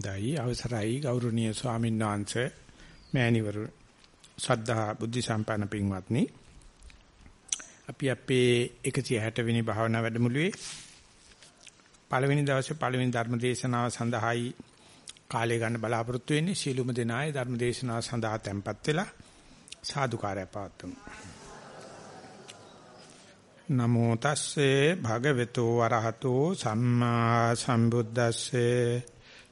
දෛ අවසරයි ගෞරවනීය ස්වාමීන් වහන්සේ මෑණිවරු. ශ්‍රද්ධා බුද්ධ සම්පන්න පින්වත්නි. අපි අපේ 160 වෙනි භාවනා වැඩමුළුවේ පළවෙනි දවසේ පළවෙනි ධර්ම දේශනාව සඳහායි කාලය ගන්න බලාපොරොත්තු වෙන්නේ. සීලුම දෙනායේ ධර්ම දේශනාව සඳහා tempත් වෙලා සාදුකාරය පවත්වමු. නමෝ තස්සේ භගවතු වරහතෝ සම්මා සම්බුද්දස්සේ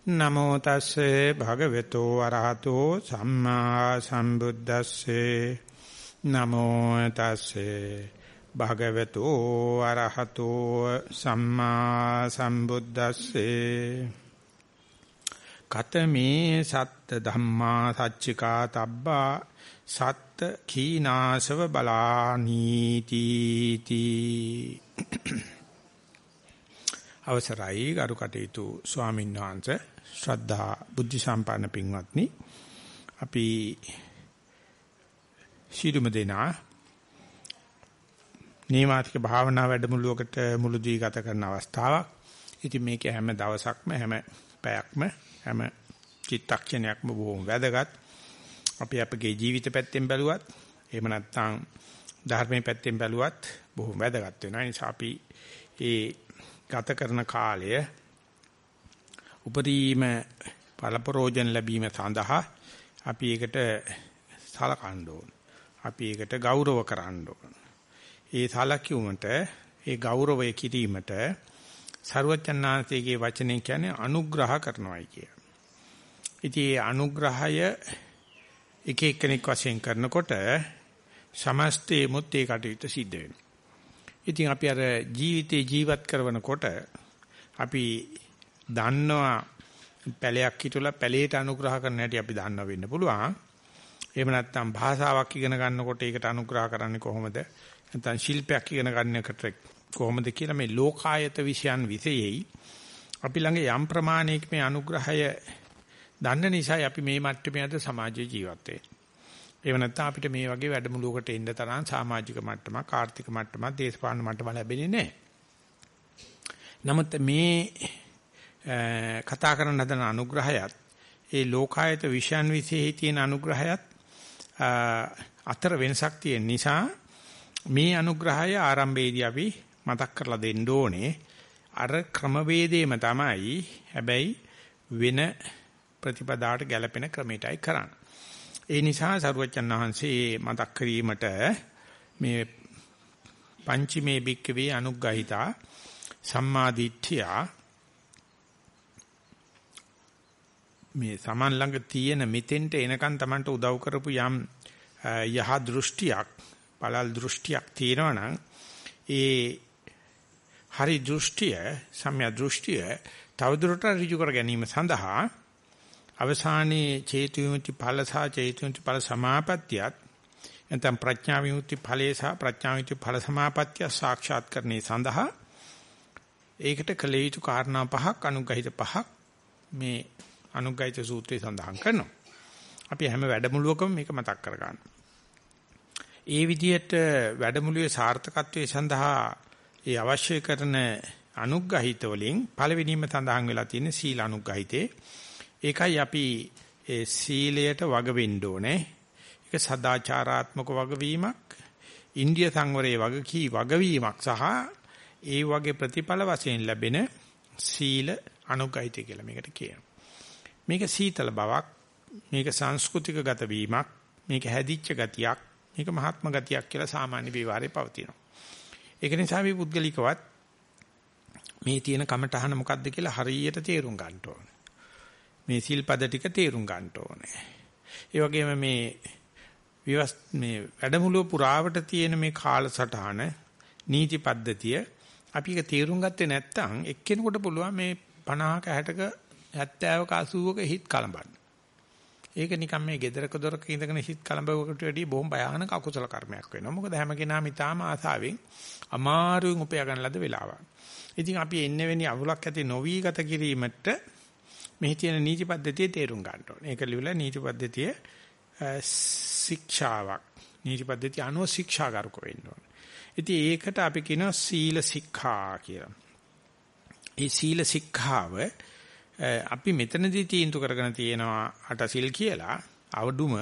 නමෝ තස්සේ භගවතු වරහතෝ සම්මා සම්බුද්දස්සේ. නමෝ තස්සේ භගවතු වරහතෝ සම්මා සම්බුද්දස්සේ. කතමේ සත්ත ධම්මා සච්චිකා තබ්බා සත්ත කීනාසව බලානීති තී. අවසරයි ගරු කටයුතු ස්වාමීන් වහන්සේ ශ්‍රද්ධා බුද්ධ සම්පන්න පින්වත්නි අපි ශීලුම දෙනා නීමාතික භාවනා වැඩමුළුවකට මුළු දී ගත කරන අවස්ථාවක්. ඉතින් මේක හැම දවසක්ම හැම පැයක්ම හැම චිත්තක්ෂණයක්ම බොහොම වැදගත්. අපි අපගේ ජීවිත පැත්තෙන් බැලුවත් එහෙම නැත්නම් ධර්මයේ පැත්තෙන් බැලුවත් බොහොම වැදගත් වෙනවා. ඒ නිසා අපි ඒ ගත කරන කාලය උපරිම පළපරෝජන ලැබීම සඳහා අපි ඒකට සලකන්න ඕන. අපි ඒකට ගෞරව කරන්න ඕන. ඒ සලකියුමට ඒ ගෞරවය කිරීමට ਸਰවචන්නාංශයේ වචනේ කියන්නේ අනුග්‍රහ කරනවායි කිය. ඉතින් මේ අනුග්‍රහය එක එක්කෙනෙක් වශයෙන් කරනකොට සමස්තේ මුත් ඒ කටයුත්ත සිද්ධ වෙනවා. ඉතින් අපි අර ජීවිතේ ජීවත් කරනකොට අපි දන්නවා පැලයක් හිටවලා පැලයට අනුග්‍රහ කරන්න හැටි අපි දන්නව වෙන්න පුළුවන්. එහෙම නැත්නම් භාෂාවක් ඉගෙන ගන්නකොට ඒකට අනුග්‍රහ කරන්නේ කොහොමද? නැත්නම් ශිල්පයක් ඉගෙන ගන්නකොට කොහොමද කියලා මේ ලෝකායත විෂයන් විසෙයි අපි ළඟ යම් ප්‍රමාණයක මේ අනුග්‍රහය දන්න නිසා අපි මේ මට්ටමේ අද සමාජයේ ජීවත් වෙන්නේ. ඒව නැත්නම් අපිට මේ වගේ වැඩමුළුවකට එන්න තරම් සමාජික මට්ටමක්, ආර්ථික මට්ටමක්, දේශපාලන මට්ටම ලැබෙන්නේ නැහැ. නමුත් මේ කතා කරන හදන අනුග්‍රහයත් ඒ ලෝකායත විෂයන් විශේෂයි තියෙන අනුග්‍රහයත් අතර වෙනසක් තියෙන නිසා මේ අනුග්‍රහය ආරම්භයේදී අපි මතක් කරලා දෙන්න ඕනේ අර ක්‍රමවේදයේම තමයි හැබැයි වෙන ප්‍රතිපදාවට ගැලපෙන ක්‍රමයටයි කරන්නේ. ඒ නිසා සරුවච්චන් වහන්සේ මතක් කිරීමට මේ පංචමේ බික්කවේ අනුග්‍රහිතා සම්මාදිට්ඨිය මේ Taman ළඟ තියෙන මෙතෙන්ට එනකන් Tamanට උදව් කරපු යම් යහ දෘෂ්ටියක් පළල් දෘෂ්ටියක් තියෙනවනම් ඒ හරි දෘෂ්ටිය සම්‍යක් දෘෂ්ටිය තවදුරටත් ඍජු කර ගැනීම සඳහා අවසානයේ චේතු විමුක්ති ඵල සහ චේතු විමුක්ති ඵල සමාපත්තියත් එතම් ප්‍රඥා විමුක්ති ඵලයේ සහ ප්‍රඥා විමුක්ති ඵල සමාපත්තිය සාක්ෂාත් කරන්නේ සඳහා ඒකට කළ යුතු කාරණා පහක් අනුගහිත පහක් මේ අනුගහිත සූත්‍රයේ සඳහන් කරනවා. අපි හැම වැඩමුළුවකම මේක මතක් කරගන්න. ඒ විදිහට වැඩමුළුවේ සාර්ථකත්වයේ සඳහා ඒ අවශ්‍ය කරන අනුග්‍රහිත වලින් පළවෙනිම සඳහන් වෙලා තියෙන සීල අනුග්‍රහිතේ ඒකයි අපි ඒ සීලයට වග වෙන්න ඕනේ. ඒක සදාචාරාත්මක වගවීමක්, ඉන්දිය සංවරයේ වගකී වගවීමක් සහ ඒ වගේ ප්‍රතිඵල වශයෙන් ලැබෙන සීල අනුගහිත කියලා මේකට කියනවා. මේක සීතල බවක්, මේක සංස්කෘතික ගත වීමක්, මේක හැදිච්ච ගතියක්, මේක මහත්ම ගතියක් කියලා සාමාන්‍ය විවරේ පවතිනවා. ඒක නිසා අපි පුද්ගලිකවත් මේ තියෙන කමටහන මොකද්ද කියලා හරියට තේරුම් ගන්න ඕනේ. මේ සිල්පද ටික තේරුම් ගන්න ඕනේ. ඒ වගේම මේ විවස් මේ වැඩමුළුව පුරාවට තියෙන මේ කාලසටහන නීති පද්ධතිය අපි ඒක තේරුම් ගත්තේ නැත්නම් එක්කෙනෙකුට පුළුවන් මේ 50ක 60ක 70ක 80ක හිත කලඹන්න. ඒක නිකන් මේ gedaraක දොරක ඉඳගෙන හිත කලඹවකට වැඩිය බොහොම භයානක අකුසල කර්මයක් වෙනවා. මොකද හැම කෙනාම ඊටාම ආසාවෙන් අමාරුවෙන් උපයා ගන්න ලද වෙලාවක්. ඉතින් අපි එන්නේ වෙනි අවුලක් ඇති නොවි ගත කිරීමට මෙහි තියෙන නීති පද්ධතිය තේරුම් ගන්න ඕනේ. ඒක ලියලා නීති පද්ධතිය ශික්ෂාවක්. නීති පද්ධතිය අනුව ශික්ෂාගාරක වෙන්න ඕනේ. ඉතින් ඒකට අපි කියනවා සීල ශික්ෂා කියලා. ඒ සීල ශික්ෂාව අපි මෙතනදී තීන්දුව කරගෙන තියෙනවා අටසිල් කියලා අවඩුම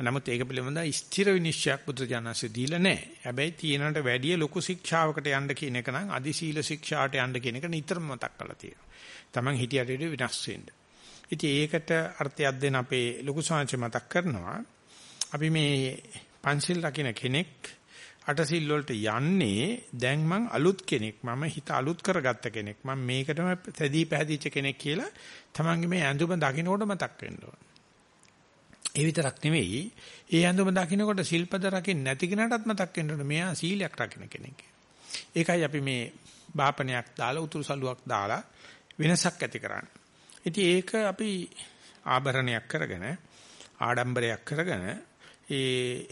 නමුත් ඒක පිළිබඳව ස්ථිර විනිශ්චයක් බුදුජානසෙ දීලා නැහැ. හැබැයි තියෙනට වැඩිය ලොකු ශික්ෂාවකට යන්න කියන එක නම් අදි සීල ශික්ෂාට යන්න කියන එක නිතරම මතක් කරලා තියෙනවා. Taman හිටියට විනාශ වෙන්න. ඉතින් ඒකට අර්ථයක් දෙන අපේ ලොකු සංහච මතක් කරනවා. අපි මේ පංචිල් රකින්න කෙනෙක් අටසිල් වලට යන්නේ දැන් මං අලුත් කෙනෙක් මම හිත අලුත් කරගත්ත කෙනෙක් මම මේකටම සැදී පැහැදිච්ච කෙනෙක් කියලා තමන්ගේ මේ ඇඳුම දකින්නකොට මතක් වෙන්න ඕන. ඒ විතරක් නෙවෙයි ඒ ඇඳුම දකින්නකොට ශිල්පද රකින්න නැති කෙනාටත් මතක් වෙන්න ඕන මෙයා සීලයක් රකින්න කෙනෙක්. ඒකයි අපි මේ බාපණයක් දාලා උතුරු සලුවක් දාලා වෙනසක් ඇති කරන්නේ. ඉතින් ඒක අපි ආභරණයක් කරගෙන ආඩම්බරයක් කරගෙන ඒ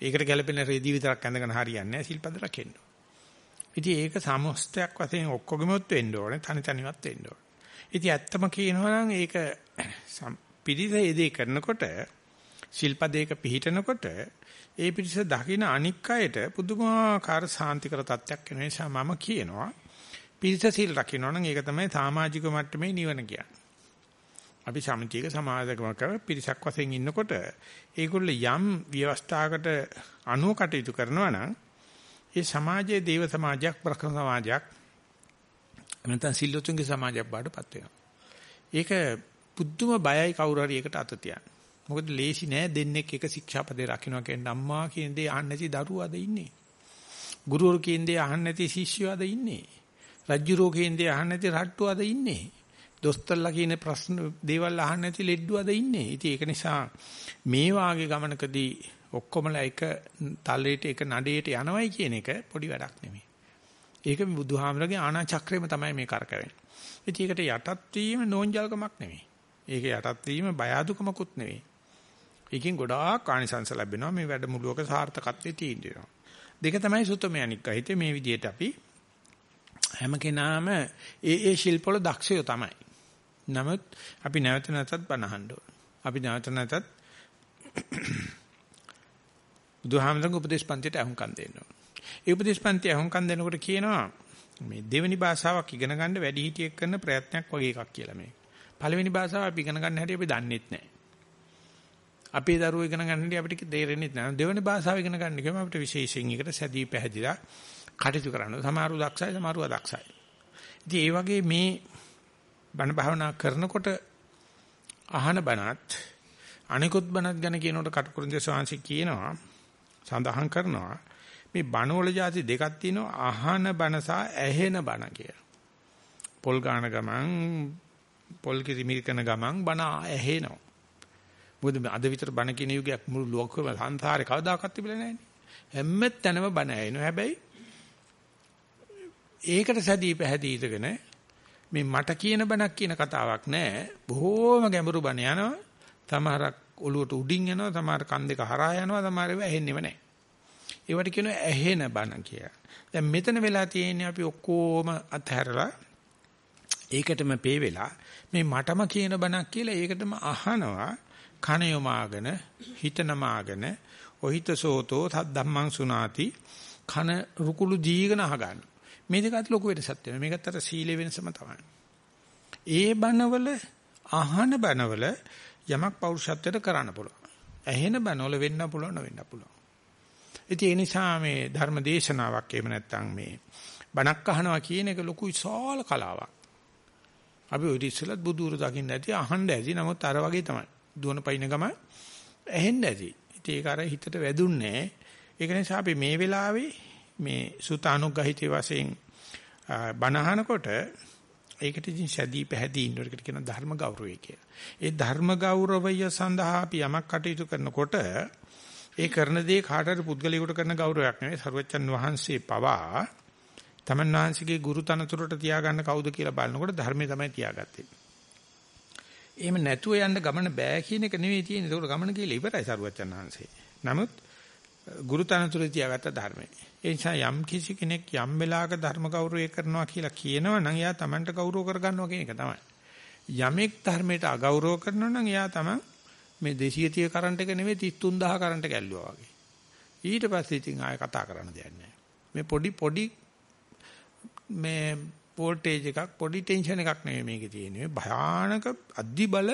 ඒකට ගැළපෙන රෙදි විතරක් ඇඳගෙන හරියන්නේ නැහැ සිල්පද රකින්න. ඉතින් ඒක සමස්තයක් වශයෙන් ඔක්කොගෙමත් වෙන්න ඕනේ තනි තනිවත් වෙන්න ඕනේ. ඉතින් ඇත්තම කියනවා නම් ඒක පිරිස ඒදේ කරනකොට ශිල්පදයක පිහිටනකොට ඒ පිරිස දකින අනික් අයට පුදුමාකාර සාන්තිකර තත්ත්වයක් වෙන නිසා මම කියනවා පිරිස සීල් රකින්න නම් ඒක තමයි සමාජික මට්ටමේ නිවන කියන්නේ. අපි සමිතියක සමාජකමක පිරිසක් වශයෙන් ඉන්නකොට ඒගොල්ලෝ යම් ව්‍යවස්ථාවකට අනුව කටයුතු කරනවා නම් ඒ සමාජයේ දේව සමාජයක් ප්‍රකෘති සමාජයක් නැත්නම් සිල්ලුතුන්ගේ සමාජයක් බාටපත් වෙනවා. ඒක පුදුම බයයි කවුරු හරි එකට අත තියන්න. මොකද ලේසි නෑ දෙන්නෙක් එක ශික්ෂාපදේ රකින්න කියන අම්මා කියන දේ අහන්න නැති දරුවෝ අද ඉන්නේ. ගුරුවරු කියන දේ අහන්න නැති ශිෂ්‍යයෝ අද ඉන්නේ. රජ්ජුරෝ කියන දේ අහන්න නැති රට්ටු අද ඉන්නේ. දොස්තරලා කියන ප්‍රශ්න දේවල් අහන්න නැති ලෙඩ්ඩු අද ඉන්නේ. ඉතින් ඒක නිසා මේ වාගේ ගමනකදී ඔක්කොමලා එක තලයට එක නඩේට යනවයි කියන එක පොඩි වැඩක් නෙමෙයි. ඒක බුදුහාමරගේ ආනා චක්‍රයම තමයි මේ කරකවෙන්නේ. ඉතින් ඒකට යටත් වීම නෝන්ජල්කමක් නෙමෙයි. ඒක යටත් වීම බය අදුකමකුත් නෙවෙයි. ඒකෙන් ගොඩාක් ආනිසංස ලැබෙනවා මේ වැඩමුළුවක සාර්ථකත්වයේ තියෙනවා. දෙක තමයි සුතමේ අනික්ක හිතේ මේ විදිහට අපි හැම කෙනාම ඒ ඒ ශිල්පවල දක්ෂයෝ තමයි. නමුත් අපි නැවත නැවතත් බනහන්න ඕන. අපි නැවත නැවතත් බුදුහාමරගේ උපදේශ පන්තියට අහුම්කම් දෙන්න ඕන. ඒ උපදේශ පන්තිය අහුම්කම් දෙනකොට කියනවා මේ දෙවෙනි භාෂාවක් ඉගෙන ගන්න වැඩි හිටියෙක් කරන ප්‍රයත්නයක් වගේ එකක් කියලා මේ. පළවෙනි භාෂාව අපි ඉගෙන ගන්න හැටි අපි දන්නෙත් නැහැ. අපේ දරුවෝ ඉගෙන ගන්න හැටි අපිට තේරෙන්නේ නැහැ. දෙවෙනි භාෂාව ඉගෙන ගන්න කියම අපිට විශේෂයෙන් එකට සැදී පැහැදිලා කටයුතු කරන්න. සමහරව දක්ෂයි සමහරව දක්ෂයි. ඉතින් ඒ වගේ මේ බණ භාවනා කරනකොට අහන බණත් අනිකුත් බණත් ගැන කියනකොට කටුකුරුන්ද ස්වාංශි කියනවා සඳහන් කරනවා මේ බණවල જાති දෙකක් තියෙනවා අහන බණ සහ ඇහෙන බණ කියලා. පොල් ගාන ගමන් පොල් කිරිමිරිකන ගමන් බණ ඇහෙනවා. මොකද අද විතර බණ කියන යුගයක් මුළු ලෝකෙම සංසාරේ කවදාකවත් තිබිලා නැහැ නේ. හැම තැනම බණ ඇහෙනවා. හැබැයි ඒකට සැදී පැහැදී ඉඳගෙන මේ මට කියන බණක් කියන කතාවක් නෑ. බොහෝම ගැඹුරු බණ යනවා. සමහරක් ඔලුවට උඩින් යනවා, සමහර කන් දෙක හරහා යනවා, සමහර ඒවා ඇහෙන්නේම නෑ. ඒවට කියනවා ඇහෙන බණ කියලා. දැන් මෙතන වෙලා තියෙන්නේ අපි ඔක්කොම අත්හැරලා ඒකටම පේ වෙලා මේ මටම කියන බණක් කියලා ඒකටම අහනවා කන යොමාගෙන හිත නමාගෙන ඔහිත සෝතෝ සද්දම්මං සුනාති කන රුකුළු දීගෙන අහගන්න. මේ දෙක අතර ලොකු වෙනසක් තියෙනවා. මේකත් අර සීලේ වෙනසම තමයි. ඒ බණවල අහන බණවල යමක් පෞරුෂත්වයට කරන්න පුළුවන්. ඇහෙන බණවල වෙන්න පුළුවන් වෙන්න පුළුවන්. ඉතින් ඒ නිසා මේ ධර්ම දේශනාවක් එහෙම නැත්නම් මේ බණක් අහනවා කියන එක ලොකු විශාල කලාවක්. අපි ඔය ඉස්සෙල්ලත් බුදුරු දකින්න ඇති අහන්න ඇති. නමුත් අර වගේ තමයි. දුවන පයින් ගම ඇහෙන්න ඇති. ඉතින් ඒක අර හිතට වැදුන්නේ. ඒක නිසා අපි මේ වෙලාවේ මේ සුතානුග්‍රහිතේ වශයෙන් බණහනකොට ඒකට ඉතින් සැදී පැහැදී ඉන්නවට කියන ධර්ම ගෞරවය කියලා. ඒ ධර්ම ගෞරවය සඳහා අපි යමක් කටයුතු කරනකොට ඒ කරන දේ කාටට පුද්ගලයෙකුට කරන ගෞරවයක් නෙවෙයි සර්වචන් වහන්සේ පවා තමන් වහන්සේගේ ගුරු තනතුරට තියාගන්න කවුද කියලා බලනකොට ධර්මයේ තමයි තියාගත්තේ. එහෙම නැතුව යන්න ගමන බෑ කියන එක නෙවෙයි තියෙන්නේ. ඒක ගමන කියලා ඉවරයි සර්වචන් වහන්සේ. නමුත් ගුරු තනතුරේ තියාගත්ත ධර්මයේ. ඒ නිසා යම් කිසි කෙනෙක් යම් වෙලාවක ධර්ම ගෞරවය කරනවා කියලා කියනවා නම් එයා Tamanට ගෞරව කරගන්නවා කියන එක තමයි. යමෙක් ධර්මයට අගෞරව කරනවා නම් එයා Taman මේ 230 කරන්ට් එක නෙවෙයි 33000 කරන්ට් එක ඇල්ලුවා වගේ. ඊට පස්සේ ඉතින් ආයෙ කතා කරන්න දෙයක් නැහැ. මේ පොඩි පොඩි මේ වෝල්ටේජ් එකක් පොඩි ටෙන්ෂන් එකක් නෙවෙයි මේකේ තියෙන්නේ. භයානක අධි බල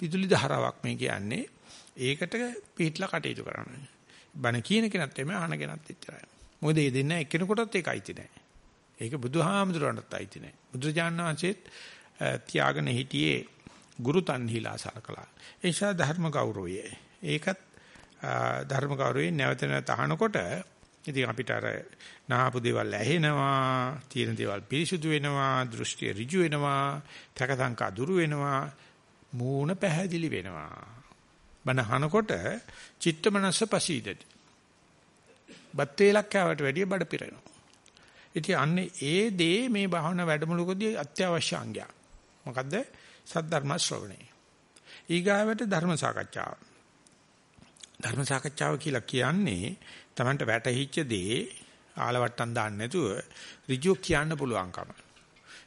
විදුලි ධාරාවක් මේ කියන්නේ. ඒකට පිටලා කටයුතු කරනවා. බණ කියන කෙනත් එමෙ අහන කෙනත් එච්චරයි. මොකද මේ දෙන්න එකිනෙකොටත් ඒක අයිති නැහැ. ඒක බුදුහාමුදුරන්ටත් අයිති නැහැ. බුදුරජාණන් වහන්සේත් තියාගෙන හිටියේ ගුරු තන්හිලා සලකලා. ඒ නිසා ධර්ම ගෞරවය. ඒකත් ධර්ම ගෞරවයෙන් නැවත නැවත අහනකොට ඉතින් අපිට අර නාපු දේවල් ඇහෙනවා, තියෙන දේවල් පිරිසුදු වෙනවා, දෘෂ්ටි ඍජු වෙනවා, තකතංකා දුරු වෙනවා, මූණ පැහැදිලි වෙනවා. බණ අහනකොට චිත්ත මනස පසීදති. බත් වේලක් කෑවට වැඩිය බඩ පිරෙනවා. ඉතින් අන්නේ ඒ දේ මේ භාවනා වැඩමුළුකදී අත්‍යවශ්‍ය අංගයක්. මොකද්ද? සද්ධර්ම ශ්‍රවණය. ඊගාවට ධර්ම සාකච්ඡාව. ධර්ම සාකච්ඡාව කියලා කියන්නේ Tamanට වැටහිච්ච දේ ආලවට්ටම් දාන්න නැතුව ඍජු කියන්න පුළුවන්කම.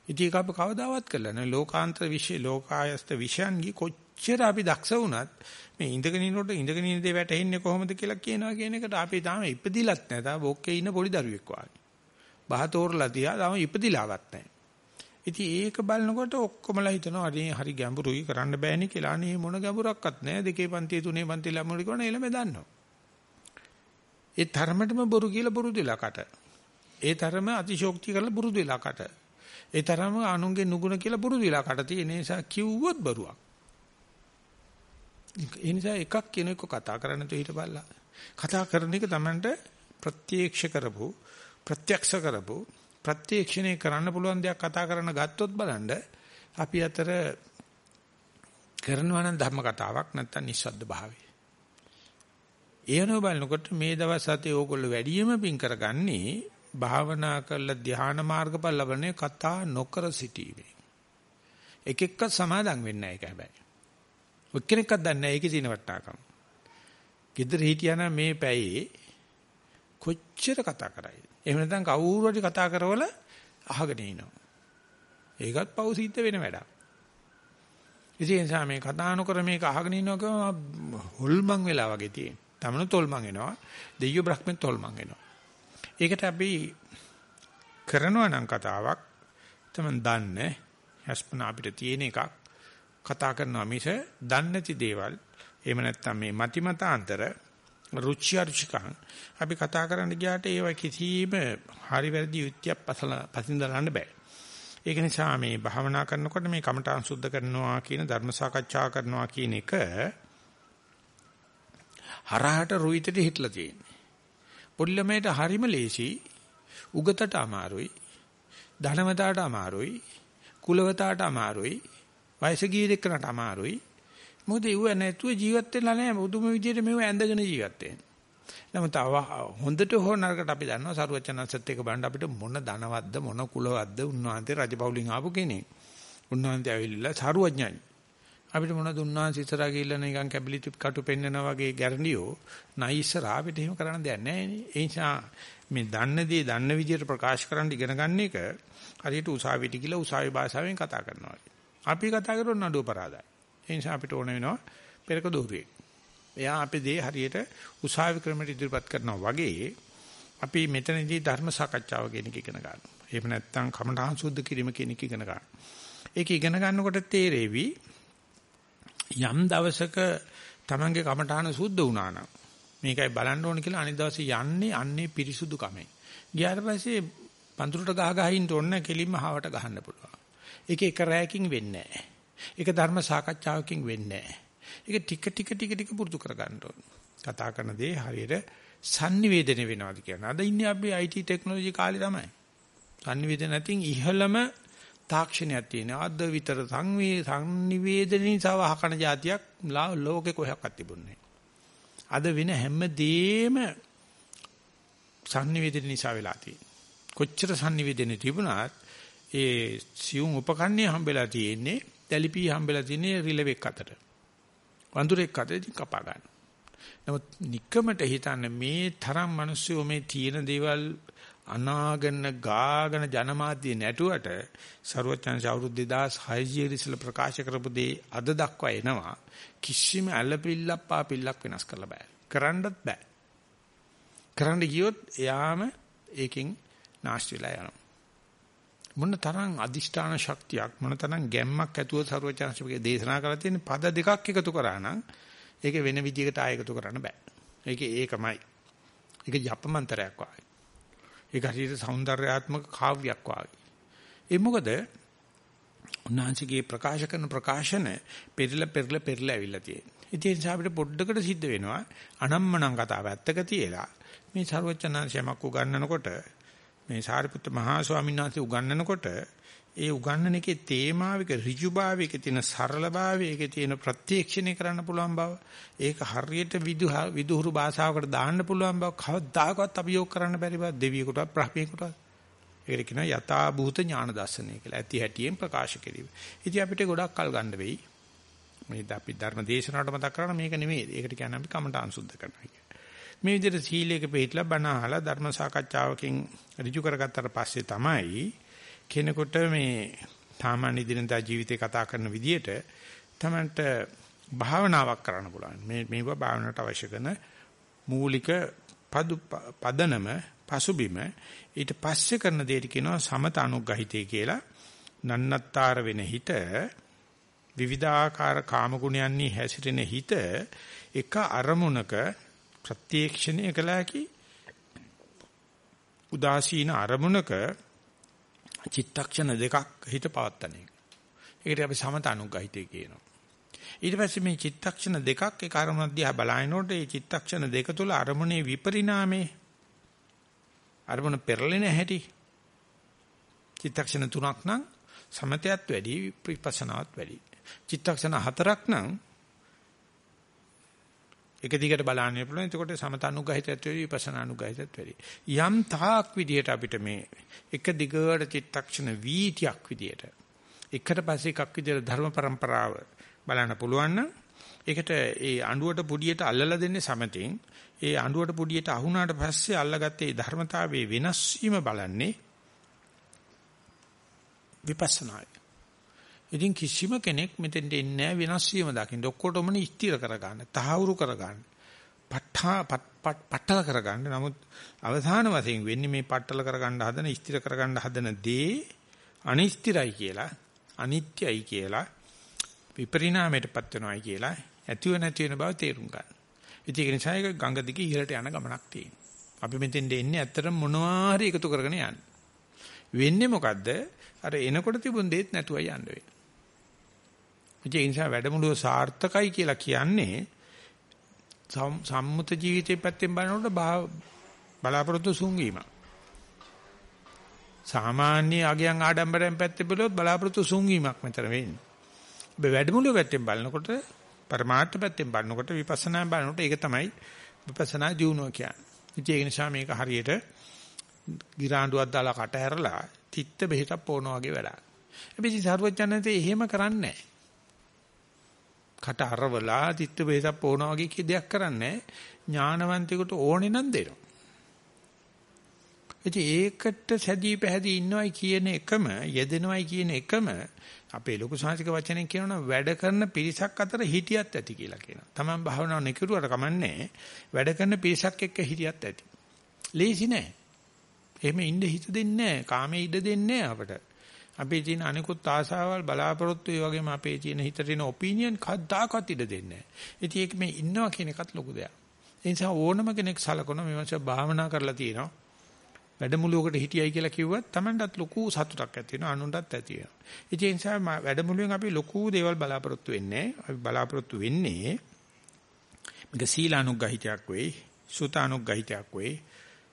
ඉතින් ඒක අපි කවදාවත් කළා නෑ ලෝකාන්තර විශ්ේ ලෝකායස්ත විෂයන්ගි කොච්චර අපි දක්ෂ වුණත් මේ ඉඳගෙන ඉන්නකොට ඉඳගෙන ඉන්න දේ වැටෙන්නේ කොහොමද කියලා කියනවා කියන එකට අපි තාම ඉපදිලත් නෑ. තාම බොක්කේ ඉන්න පොඩි දරුවෙක් වගේ. බහ තෝරලා තියා තාම ඉපදිලාවත් නෑ. ඉතින් ඒක බලනකොට ඔක්කොමලා හිතනවා අනේ හරි ගැඹුරුයි කරන්න බෑනේ කියලා. අනේ මොන ගැඹුරක්වත් නැහැ. දෙකේ පන්තියේ තුනේ පන්තියේ ළමුලි කරන එළම දන්නවා. ඒ තරමටම බොරු කියලා බුරුදු වෙලාකට. ඒ තරම අතිශෝක්ති කරලා බුරුදු වෙලාකට. ඒ තරම අනුන්ගේ නුගුණ කියලා බුරුදු වෙලාකට තියෙන නිසා කිව්වොත් බරුවක්. ඒ නිසා එකක් කියන එක කතා කරන්න තු හිටපල්ලා. කතා කරන එක Tamanට ප්‍රත්‍යක්ෂ කරපු ප්‍රත්‍යක්ෂ කරපු ප්‍රත්‍යක්ෂණය කරන්න පුළුවන් දෙයක් කතා කරන්න ගත්තොත් බලන්න අපි අතර කරනවා නම් ධර්ම කතාවක් නැත්තම් නිස්සද්ද භාවය. ඒනෝ බලනකොට මේ දවස් හතේ ඕගොල්ලෝ වැඩියම පින් කරගන්නේ භාවනා කරලා ධ්‍යාන මාර්ගඵල ලබන්නේ කතා නොකර සිටීමේ. එක එක්ක සමාදම් වෙන්නේ නැහැ ඒක හැබැයි. ඔක්කෙනෙක්වත් දන්නේ නැහැ ඒකේ තියෙන වටාකම. gedara හිටියානම් මේ පැයේ කොච්චර කතා කරයිද? එහෙම නැත්නම් කවුරු හරි කතා කරවල අහගෙන ඉනවා. ඒකත් පව් සිද්ධ වෙන වැඩක්. ඉතින් ඒ නිසා මේ කතා නොකර මේක අහගෙන ඉන්නකම හොල්මන් වෙලා වගේ තියෙන. තමනු තොල්මන් එනවා. දෙයියෝ බ්‍රහ්මෙන් තොල්මන් එනවා. ඒකට අපි කරනවා නම් කතාවක් තමන් දන්නේ හස්පන අපිට තියෙන එකක් කතා කරනවා මිස දන්නේ නැති දේවල් එහෙම නැත්නම් මේ මති මතාන්තර රුචි අරුචිකං අපි කතා කරන්න ගියාට ඒව කිසිම හරි වැරදි යුක්තියක් පසඳලන්න බෑ. ඒක නිසා මේ භාවනා කරනකොට මේ කමඨාන් සුද්ධ කරනවා කියන ධර්ම සාකච්ඡා කරනවා කියන එක හරහට රුවිතට හිටලා තියෙන්නේ. පොල්ලමේට හරිම ලේසි උගතට අමාරුයි ධනවතාවට අමාරුයි කුලවතාවට අමාරුයි වයස ගිය දෙකකට අමාරුයි මොකද ඒව නැතුව ජීවත් වෙලා නැහැ මුදුම විදියට මේව ඇඳගෙන ජීවත් වෙන්නේ. නමුත් හොඳට හෝ නරකට අපි දන්නවා සරුවචනසත් එක බලන්න අපිට මොන ධනවත්ද මොන කුලවත්ද උන්වහන්සේ රජපෞලින් ආපු කෙනෙක්. උන්වහන්සේ ඇවිල්ලා සරුවඥයි. අපිට මොන දුන්නාන්ස ඉස්සරහා ගිහිල්ලා නිකන් කැබිලිටි කටු පෙන්නනා වගේ ගැරන්ඩියෝ නයිස්සරහා අපිට එහෙම කරන්න දෙයක් නැහැ නේ. ඒ නිසා මේ දන්න දේ දන්න විදියට ප්‍රකාශ කරන්න ඉගෙන ගන්න එක හරියට උසාවියට ගිහලා උසාවි භාෂාවෙන් කතා කරනවා. අපි කතා කරන නඩුව පරාදයි. ඒ නිසා අපිට ඕන වෙනවා පෙරක දෝරුවෙක්. එයා අපේ දේ හරියට උසාවි ක්‍රමයට ඉදිරිපත් කරනවා වගේ අපි මෙතනදී ධර්ම සාකච්ඡාව කියන එක ඉගෙන ගන්නවා. එහෙම නැත්නම් කමඨාන් සුද්ධ කිරීම කියන එක ඉගෙන ගන්නවා. ඒක ඉගෙන ගන්නකොට තේරෙවි යම් දවසක Tamange කමඨාන සුද්ධ වුණා නම් මේකයි බලන්න ඕන කියලා අනිත් දවසේ යන්නේ අන්නේ පිරිසුදු කමෙන්. ගියාට පස්සේ පඳුරට ගහ ගහ ඉන්න ඕන කෙලින්ම හාවට ගහන්න පුළුවන්. ඒක එක රැයකින් වෙන්නේ නැහැ. ඒක ධර්ම සාකච්ඡාවකින් වෙන්නේ නැහැ. ඒක ටික ටික ටික ටික පුරුදු කරගන්න ඕන. කතා කරන දේ හරියට sannivedana වෙනවාද කියන. අද ඉන්නේ අපි IT ටෙක්නොලොජි කාලේ තමයි. sannivedana නැතිනම් ඉහළම තාක්ෂණයක් තියෙන. අද විතර සංවේ sannivedana සව අහකන જાතියක් ලෝකේ කොහොක්වත් තිබුණේ අද වෙන හැම දෙෙම sannivedana නිසා වෙලා තියෙන්නේ. කොච්චර sannivedana තිබුණත් ඒ සියුම් උපකරණයේ හම්බෙලා තියෙන්නේ දැලිපි හම්බෙලා තියෙන්නේ රිලෙව් එක අතර. වඳුරෙක් අතරින් කපා ගන්න. නමුත් নিকමට හිතන්න මේ තරම් මිනිස්සු මේ තියෙන දේවල් අනාගන්න ගාගෙන ජනමාධ්‍ය නැටුවට ਸਰවචන්ස අවුරුදු 2600 ඉස්සෙල් ප්‍රකාශ කරපු දේ අද දක්වා එනවා කිසිම ඇලපිල්ලක් පාපිල්ලක් වෙනස් කරලා බෑ කරන්නත් බෑ කරන්න ගියොත් එයාම ඒකෙන් නාස්ති වෙලා යනවා මොන තරම් අදිෂ්ඨාන ශක්තියක් මොන තරම් ගැම්මක් ඇතුව සරුවචාන්සිකේ දේශනා කරලා තියෙන පද දෙකක් එකතු කරා නම් ඒක වෙන විදිහකට ආයෙ එකතු කරන්න බෑ. ඒක ඒකමයි. ඒක යපමන්තරයක් වගේ. ඒක හරියට సౌందర్యාත්මක කාව්‍යයක් වගේ. ඒ මොකද උන්වහන්සේගේ ප්‍රකාශ කරන ප්‍රකාශන පෙරල පෙරල පෙරල ඇවිල්ලා තියෙනවා. ඉතින් ඒ නිසා අපිට පොඩ්ඩකට සිද්ධ වෙනවා අනම්මනම් කතාව ඇත්තක තියලා මේ ਸਰවචනංශයමක් උගන්වනකොට මේ සාරිපුත්ත මහා ස්වාමීන් වහන්සේ උගන්වනකොට ඒ උගන්වන එකේ තේමාවික ඍජුභාවයක තියෙන සරලභාවයක තියෙන ප්‍රත්‍යක්ෂණය කරන්න පුළුවන් බව ඒක හරියට විදුහුරු භාෂාවකට දාන්න පුළුවන් බව කවදාකවත් අභියෝග කරන්න බැරි බව දෙවියෙකුටවත් බ්‍රහ්මියෙකුටවත් ඒකට කියනවා යථා භූත ඥාන දර්ශනය කියලා. ඇති හැටියෙන් ප්‍රකාශ කිරීම. ඉතින් අපිට ගොඩක් කල් ගන්න වෙයි. මේ අපි ධර්ම දේශනාවට මතක් කරන මේක නෙමෙයි. ඒකට කියන්නේ අපි කමඨාන් සුද්ධ කරනවා කියන්නේ. මේ විදිහට සීලයක පිළිట్లా බණ අහලා ධර්ම සාකච්ඡාවකින් ඍජු කරගත්තට පස්සේ තමයි කෙනෙකුට මේ සාමාන්‍ය දිනදා ජීවිතේ කතා කරන විදිහට තමන්ට භාවනාවක් කරන්න පුළුවන්. මේ මේවා භාවනාවට අවශ්‍ය කරන මූලික පදනම පසුබිම ඊට පස්සේ කරන දෙයට කියනවා සමත අනුග්‍රහිතය කියලා. නන්නත්තර වෙන හිත විවිධාකාර කාම ගුණයන්හි හැසිරෙන හිත එක අරමුණක ප්‍රත්‍යක්ෂණය කළාකි උදාසීන අරමුණක චිත්තක්ෂණ දෙකක් හිත පවත්තන එක. ඒකට අපි සමත අනුග්‍රහිතය කියනවා. ඊට පස්සේ මේ චිත්තක්ෂණ දෙකක් ඒ අරමුණ දිහා බලනකොට මේ චිත්තක්ෂණ දෙක තුල අරමුණේ විපරිණාමේ අරමුණ පෙරලෙන හැටි චිත්තක්ෂණ තුනක් නම් සමතයත් වැඩි විපස්සනාවත් වැඩි. චිත්තක්ෂණ හතරක් නම් එක දිගට බලන්න පුළුවන්. එතකොට සමතනුගහිතත් වැඩි විපස්සනානුගහිතත් වැඩි. යම් තාක් විදියට අපිට මේ එක දිගට චිත්තක්ෂණ වීතියක් විදියට එකට පස්සේ එකක් විදියට ධර්ම પરම්පරාව බලන්න පුළුවන් නම් ඒකට ඒ අඬුවට පුඩියට අල්ලලා දෙන්නේ සමතෙන්. ඒ අඬුවට පුඩියට අහුණාට පස්සේ අල්ලගත්තේ ධර්මතාවයේ වෙනස් වීම බලන්නේ විපස්සනායි. ඉතින් කිසිම කෙනෙක් මෙතෙන්ට එන්නේ වෙනස් වීම දකින්න. ඔක්කොටම ස්ථිර කරගන්න, තහවුරු කරගන්න. පට්ඨා පට්ටල කරගන්න. නමුත් අවසාන වශයෙන් වෙන්නේ මේ පට්ටල කරගන්න හදන, ස්ථිර කරගන්න හදන දේ අනිස්තිරයි කියලා, අනිත්‍යයි කියලා, විපරිණාමයටපත් වෙනවායි කියලා ඇතිව නැති වෙන බව තේරුම් ගන්න. ඉතින් ඒක නිසා ඒක ගඟ දිගේ ඉහළට යන ගමනක් තියෙනවා. අපි මෙතෙන් දෙන්නේ ඇත්තටම මොනවා හරි එකතු කරගෙන යන්නේ. වෙන්නේ මොකද්ද? අර එනකොට තිබුණ දෙයක් නැතුවයි යන්න වෙන්නේ. ඒ නිසා වැඩමුළුව සාර්ථකයි කියලා කියන්නේ සම්මුත ජීවිතේ පැත්තෙන් බලනකොට බලාපොරොත්තු සුන්වීම. සාමාන්‍ය අගයන් ආඩම්බරයෙන් පැත්තේ බලුවොත් බලාපොරොත්තු සුන්වීමක් මෙතන වෙන්නේ. ඔබ වැඩමුළුව පැත්තෙන් බලනකොට පරමාර්ථ පැත්තෙන් බලනකොට විපස්සනා බලනකොට ඒක තමයි විපස්සනා දියුණුව කියන්නේ. ඉතින් ඒ නිසා මේක හරියට ගිරාඬුවක් දාලා කට ඇරලා තිත්ත බෙහෙතක් පොවනවා වගේ වැඩක්. හැබැයි සර්වඥාන්තේ එහෙම කරන්නේ නැහැ. කට අරවලා තිත්ත බෙහෙතක් පොවනවා වගේ කී දෙයක් කරන්නේ ඥානවන්තයෙකුට ඕනේ නම් දෙනවා. ඉතින් ඒකට සැදී පැහැදී ඉන්නවයි කියන එකම යෙදෙනවයි කියන එකම අපේ ලොකු සාහිතික වචනෙන් කියනවා වැඩ කරන පිරිසක් අතර හිටියත් ඇති කියලා කියනවා. Taman භාවනාව නිකරුවට කමන්නේ වැඩ කරන පිරිසක් එක්ක හිටියත් ඇති. ලේසි නෑ. එහෙම ඉන්න හිත දෙන්නේ නෑ. කාමයේ ඉඩ දෙන්නේ නෑ අපට. අපේ තියෙන අනිකුත් ආසාවල් බලාපොරොත්තු ඒ වගේම අපේ තියෙන හිතට එන ඔපිනියන් කද්දාකත් ඉඩ දෙන්නේ නෑ. ඉතින් ඒක මේ ඉන්නවා කියන එකත් ලොකු දෙයක්. ඒ නිසා ඕනම කෙනෙක් සලකනවා මේ මාස භාවනා කරලා තියෙනවා. වැඩමුළුවකට හිටියයි කියලා කිව්වත් Tamanටත් ලොකු සතුටක් ඇති වෙනවා අනුන්ටත් ඇති වෙනවා. ඒ නිසා වැඩමුළුවෙන් අපි ලොකු දේවල් බලාපොරොත්තු වෙන්නේ. අපි බලාපොරොත්තු වෙන්නේ මේක සීලානුග්‍රහිතයක් වෙයි, සුතානුග්‍රහිතයක් වෙයි,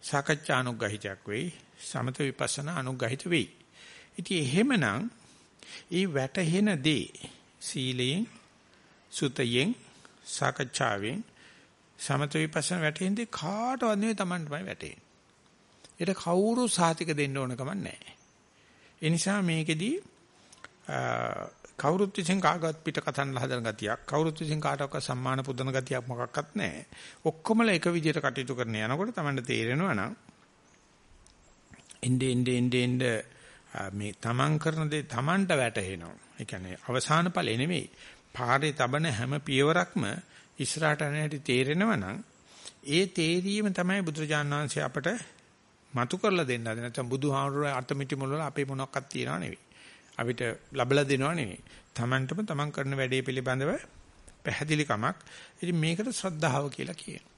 සාකච්ඡානුග්‍රහිතයක් වෙයි, සමත විපස්සනා අනුග්‍රහිත වෙයි. ඉතින් එහෙමනම් ඒ වැටහෙන දේ සීලයෙන්, සුතයෙන්, සාකච්ඡාවෙන් සමත විපස්සනා වැටෙන දේ කාටවත් නෙවෙයි Tamanටමයි වැටෙන්නේ. ඒට කවුරු සාතික දෙන්න ඕන කමක් නැහැ. ඒ නිසා මේකෙදී කවුරුත් විසින් කාගවත් පිට කතන්න හදන ගතියක් කවුරුත් විසින් කාටවත් සම්මාන පුදන ගතියක් මොකක්වත් නැහැ. ඔක්කොමලා එක විදිහට කටයුතු කරන යනකොට තමයි තේරෙනවා නම් එnde ende ende ende මේ තමන් කරන දේ තමන්ට වැටහෙනවා. ඒ කියන්නේ අවසාන ඵලෙ නෙමෙයි. පාරේ තබන හැම පියවරක්ම ඉස්සරහට යන හැටි තේරෙනවා නම් ඒ තේරීම තමයි බුදුරජාණන් වහන්සේ අපට මතු කරලා දෙන්න හදන නැත්නම් බුදුහාමුදුරුවෝ අතමිටි මුල වල අපේ මොනක්වත් තියනව නෙවෙයි. අපිට ලබලා දෙනව නෙවෙයි. Tamanටම Taman කරන වැඩේ පිළිබඳව පැහැදිලිකමක්. ඉතින් මේකට ශ්‍රද්ධාව කියලා කියනවා.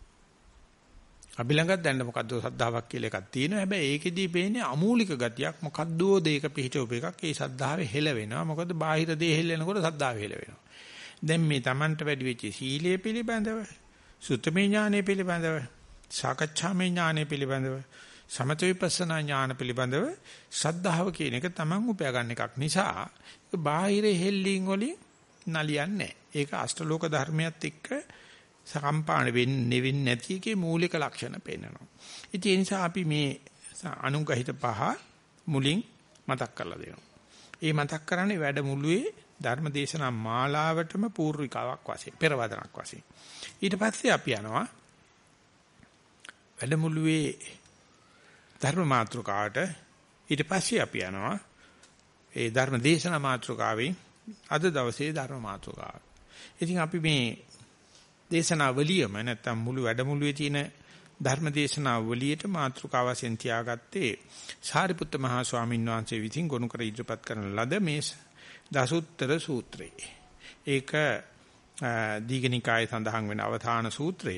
අපි ළඟත් දැන්න මොකද්ද ශ්‍රද්ධාවක් කියලා එකක් තියෙනවා. හැබැයි ඒකෙදී පේන්නේ අමූලික ගතියක්. මොකද්දෝ දෙයක පිහිටවප එකක්. ඒ ශ්‍රද්ධාවේ හෙල වෙනවා. මොකද බාහිර දේ හෙල්ලෙනකොට ශ්‍රද්ධාව හෙල වෙනවා. දැන් මේ Tamanට වැඩි වෙච්ච සීලයේ පිළිබඳව, සුත්තමේ ඥානයේ පිළිබඳව, සාකච්ඡාමේ ඥානයේ පිළිබඳව, සමත විපස්සනා ඥාන පිළිබඳව ශ්‍රද්ධාව කියන එක Taman උපයා ගන්න එකක් නිසා ඒක බාහිර හෙල්ලීම් වලින් නලියන්නේ ඒක අෂ්ටලෝක ධර්මයත් එක්ක සම්පාණ වෙන්නේ වෙන්නේ නැති එකේ මූලික ලක්ෂණ පෙන්වනවා. ඉතින් ඒ නිසා අපි මේ අනුගහිත පහ මුලින් මතක් කරලා දෙනවා. ඒ මතක් කරන්නේ වැඩමුළුවේ ධර්මදේශනා මාලාවටම පූර්විකාවක් වශයෙන් පෙරවදනක් වශයෙන්. ඊට පස්සේ අපි යනවා වැඩමුළුවේ ධර්ම මාතෘකාවට ඊට පස්සේ අපි යනවා ඒ ධර්ම දේශනා මාතෘකාවෙන් අද දවසේ ධර්ම මාතෘකාව. ඉතින් අපි මේ දේශනාවලියම නැත්තම් මුළු වැඩමුළුවේ තියෙන ධර්ම දේශනාවලියට මාතෘකාව වශයෙන් තියාගත්තේ සාරිපුත්ත මහා ස්වාමීන් වහන්සේ විසින් ගොනු කර ඉදිරිපත් කරන ලද මේ දසුත්තර සූත්‍රය. ඒක දීඝනිකායේ සඳහන් වෙන අවධාන සූත්‍රය.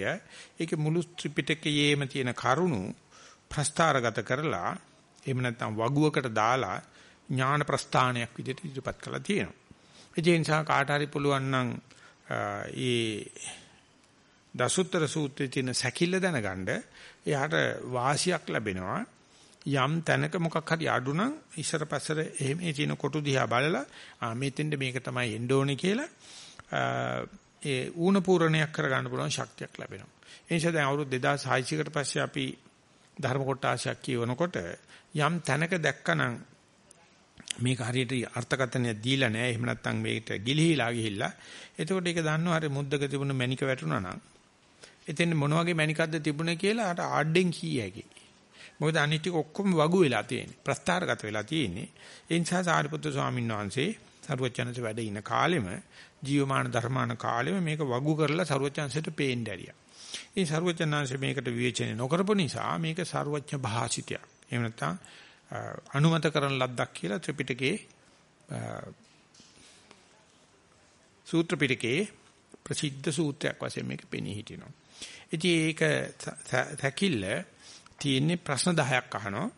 ඒක මුළු ත්‍රිපිටකයේම තියෙන කරුණු ප්‍රස්තාරගත කරලා එහෙම නැත්නම් වගුවකට දාලා ඥාන ප්‍රස්ථානයක් විදිහට ඉදිරිපත් කරලා තියෙනවා. ඒ නිසා කාට හරි පුළුවන් නම් ඒ දසුත්තර සූත්‍රයේ තියෙන සැකිල්ල දැනගන්න එයාට වාසියක් ලැබෙනවා. යම් තැනක මොකක් හරි අඩු නම් ඉස්සර පස්සර එහෙම ඒ තියෙන කොටු දිහා බලලා ආ මෙතෙන්ද මේක තමයි එන්න ඕනේ කියලා ඒ ඌණ පූර්ණයක් කරගන්න පුළුවන් ශක්තියක් ලැබෙනවා. ඒ නිසා දැන් අවුරුදු 2600කට පස්සේ අපි ධර්ම කොටාශයක් කියවනකොට යම් තැනක දැක්කනම් මේක හරියට අර්ථකථනය දීලා නැහැ. එහෙම නැත්නම් මේකට ගිලිහිලා ගිහිල්ලා. එතකොට ඒක දන්නවා හරි මුද්දක තිබුණ මණික වැටුණා නම්. එතෙන් මොන වගේ මණිකක්ද තිබුණේ කියලා අර ආඩෙන් කී හැකි. මොකද අනිත් ටික ඔක්කොම වගු වෙලා තියෙන්නේ. ප්‍රස්ථාරගත වෙලා තියෙන්නේ. ඒ නිසා සාරිපුත්‍ර ස්වාමීන් වහන්සේ සරුවචනසේ වැඩ ඉන කාලෙම ජීවමාන ධර්මාන කාලෙම මේක වගු කරලා සරුවචනසේට පේන්න ඇරියා. ඒ සරුවචනංශ මේකට විවේචනය නොකරපු නිසා මේක සරුවඥ භාසිතයක්. එහෙම නැත්නම් අනුමත කරන ලද්දක් කියලා ත්‍රිපිටකයේ සූත්‍ර පිටකයේ ප්‍රසිද්ධ සූත්‍රයක් වශයෙන් මේක පෙනී හිටිනවා. ඉතින් ඒක තැකිල්ල තියෙන්නේ ප්‍රශ්න 10ක් අහනවා.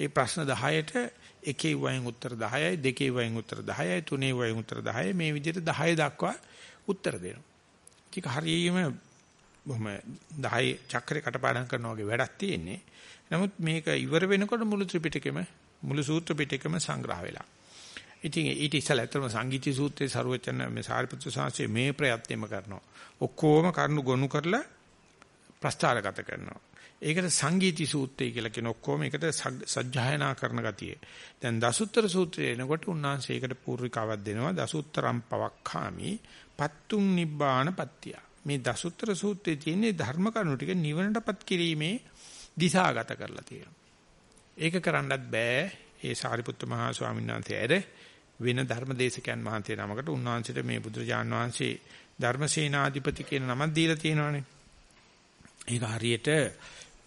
ඒ ප්‍රශ්න 10ට එකේ වයින් උත්තර 10යි දෙකේ වයින් උත්තර 10යි තුනේ වයින් උත්තර 10යි මේ විදිහට 10 දක්වා උත්තර දෙනවා. ඒක හරියම බොහොම 10 චක්‍රේ කටපාඩම් කරනවා වගේ වැඩක් තියෙන්නේ. නමුත් මේක ඉවර වෙනකොට මුළු ත්‍රිපිටකෙම මුළු සූත්‍ර පිටකෙම සංග්‍රහ වෙලා. ඉතින් ඊට ඉස්සෙල්ලා ඇත්තම සංගීති සූත්‍රයේ ਸਰවචන මේ සාරිපුත්‍ර සාංශයේ මේ ප්‍රයත්නෙම කරනවා. ඔක්කොම කරුණු ගොනු කරලා ප්‍රස්තාරගත කරනවා. ඒකට සංගීති සූත්‍රය කියලා කියන ඔක්කොම ඒකට සජ්ජායනා කරන ගතිය. දැන් දසුත්තර සූත්‍රය එනකොට උන්වහන්සේ ඒකට පූර්විකාවක් දෙනවා. දසුත්තරම් පවක්ඛාමි පත්තුම් නිබ්බාන පත්‍තිය. මේ දසුත්තර සූත්‍රයේ තියෙන ධර්ම කරුණු ටික නිවනටපත් කිරීමේ දිශාගත කරලා තියෙනවා. ඒක කරන්නත් බෑ. ඒ සාරිපුත්ත මහා ස්වාමීන් වහන්සේ ඇර වෙන ධර්මදේශකයන් වහන්සේ නමකට උන්වහන්සේට මේ බුදුරජාන් වහන්සේ ධර්මසේනාධිපති කියන නමක් දීලා තියෙනවානේ. ඒක හරියට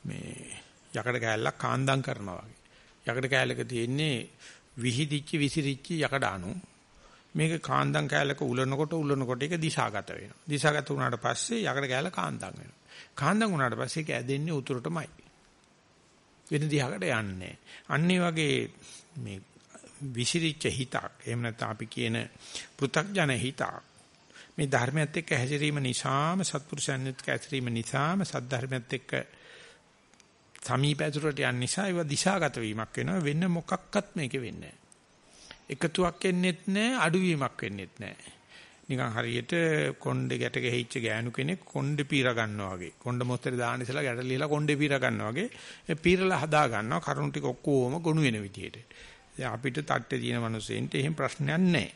මේ යකඩ කෑල්ලක් කාන්දම් කරනවා වගේ. යකඩ කෑල්ලක තියෙන්නේ විහිදිච්ච විසිරිච්ච යකඩ අණු. මේක කාන්දම් කෑල්ලක උලනකොට උලනකොට ඒක දිශාගත වෙනවා. දිශාගත වුණාට පස්සේ යකඩ කෑල්ල කාන්දම් වෙනවා. කාන්දම් වුණාට පස්සේ ඒක ඇදෙන්නේ උතුරටමයි. වෙන දිහාකට යන්නේ. අන්න වගේ මේ විසිරිච්ච හිතක් එහෙම නැත්නම් අපි කියන පෘ탁ජන හිතක් මේ ධර්මයත් එක්ක හැසිරීම නිසාම සත්පුරුෂයන් එක්ක හැසිරීම නිසාම සද්ධර්මයත් එක්ක සමීප ඇතුළට යන නිසා ඒව දිශාගත වීමක් වෙනවා වෙන මොකක්වත් මේකේ වෙන්නේ නැහැ එකතුවක් එන්නෙත් නැහැ අඩුවීමක් වෙන්නෙත් නැහැ නිකන් හරියට කොණ්ඩේ ගැට ගැහිච්ච ගෑනු කෙනෙක් කොණ්ඩේ පීර ගන්නවා වගේ. කොණ්ඩ මොස්තරේ දාන්න ඉස්සලා ගැට ලියලා කොණ්ඩේ පීර ගන්නවා වගේ. ඒ පීරලා හදා ගන්නවා කරුණු ටික ඔක්කොම ගොනු වෙන විදියට. දැන් අපිට තට්ටේ තියෙන මිනිස්සෙන්ට එහෙම ප්‍රශ්නයක් නැහැ.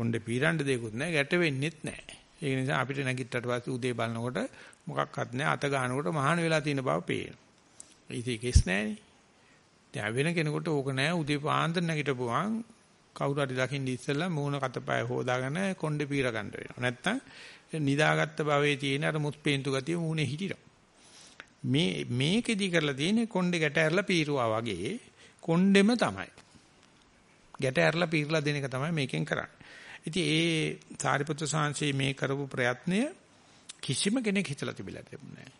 කොණ්ඩේ පීරන්න දෙයක්වත් නැහැ, ගැට වෙන්නෙත් නැහැ. ඒ නිසා අපිට නැගිට්ටට පස්සේ උදේ බලනකොට මොකක්වත් නැහැ. අත ගන්නකොට මහාන වෙලා තියෙන බව පේනවා. ඉතින් ඒකෙස් නැහැනේ. දැන් වෙන කෙනෙකුට ඕක නැහැ. උදේ පාන්දර නැගිටපුවාන් කවුරු හරි දකින්න ඉස්සෙල්ලා මූණ කතපය හොදාගෙන කොණ්ඩේ පීර ගන්න වෙනවා. නැත්තම් නිදාගත්ත භවයේ තියෙන අර මුස්පේන්තු ගතිය මූණේ හිටිනවා. මේ මේකෙදි කරලා තියෙන්නේ කොණ්ඩේ ගැට ඇරලා පීරුවා වගේ කොණ්ඩෙම තමයි. ගැට ඇරලා පීරලා දෙන එක තමයි මේකෙන් කරන්නේ. ඉතින් ඒ සාරිපුත්‍ර සාංශේ මේ කරපු ප්‍රයත්නය කිසිම කෙනෙක් හිතලා තිබිලා තිබුණේ නැහැ.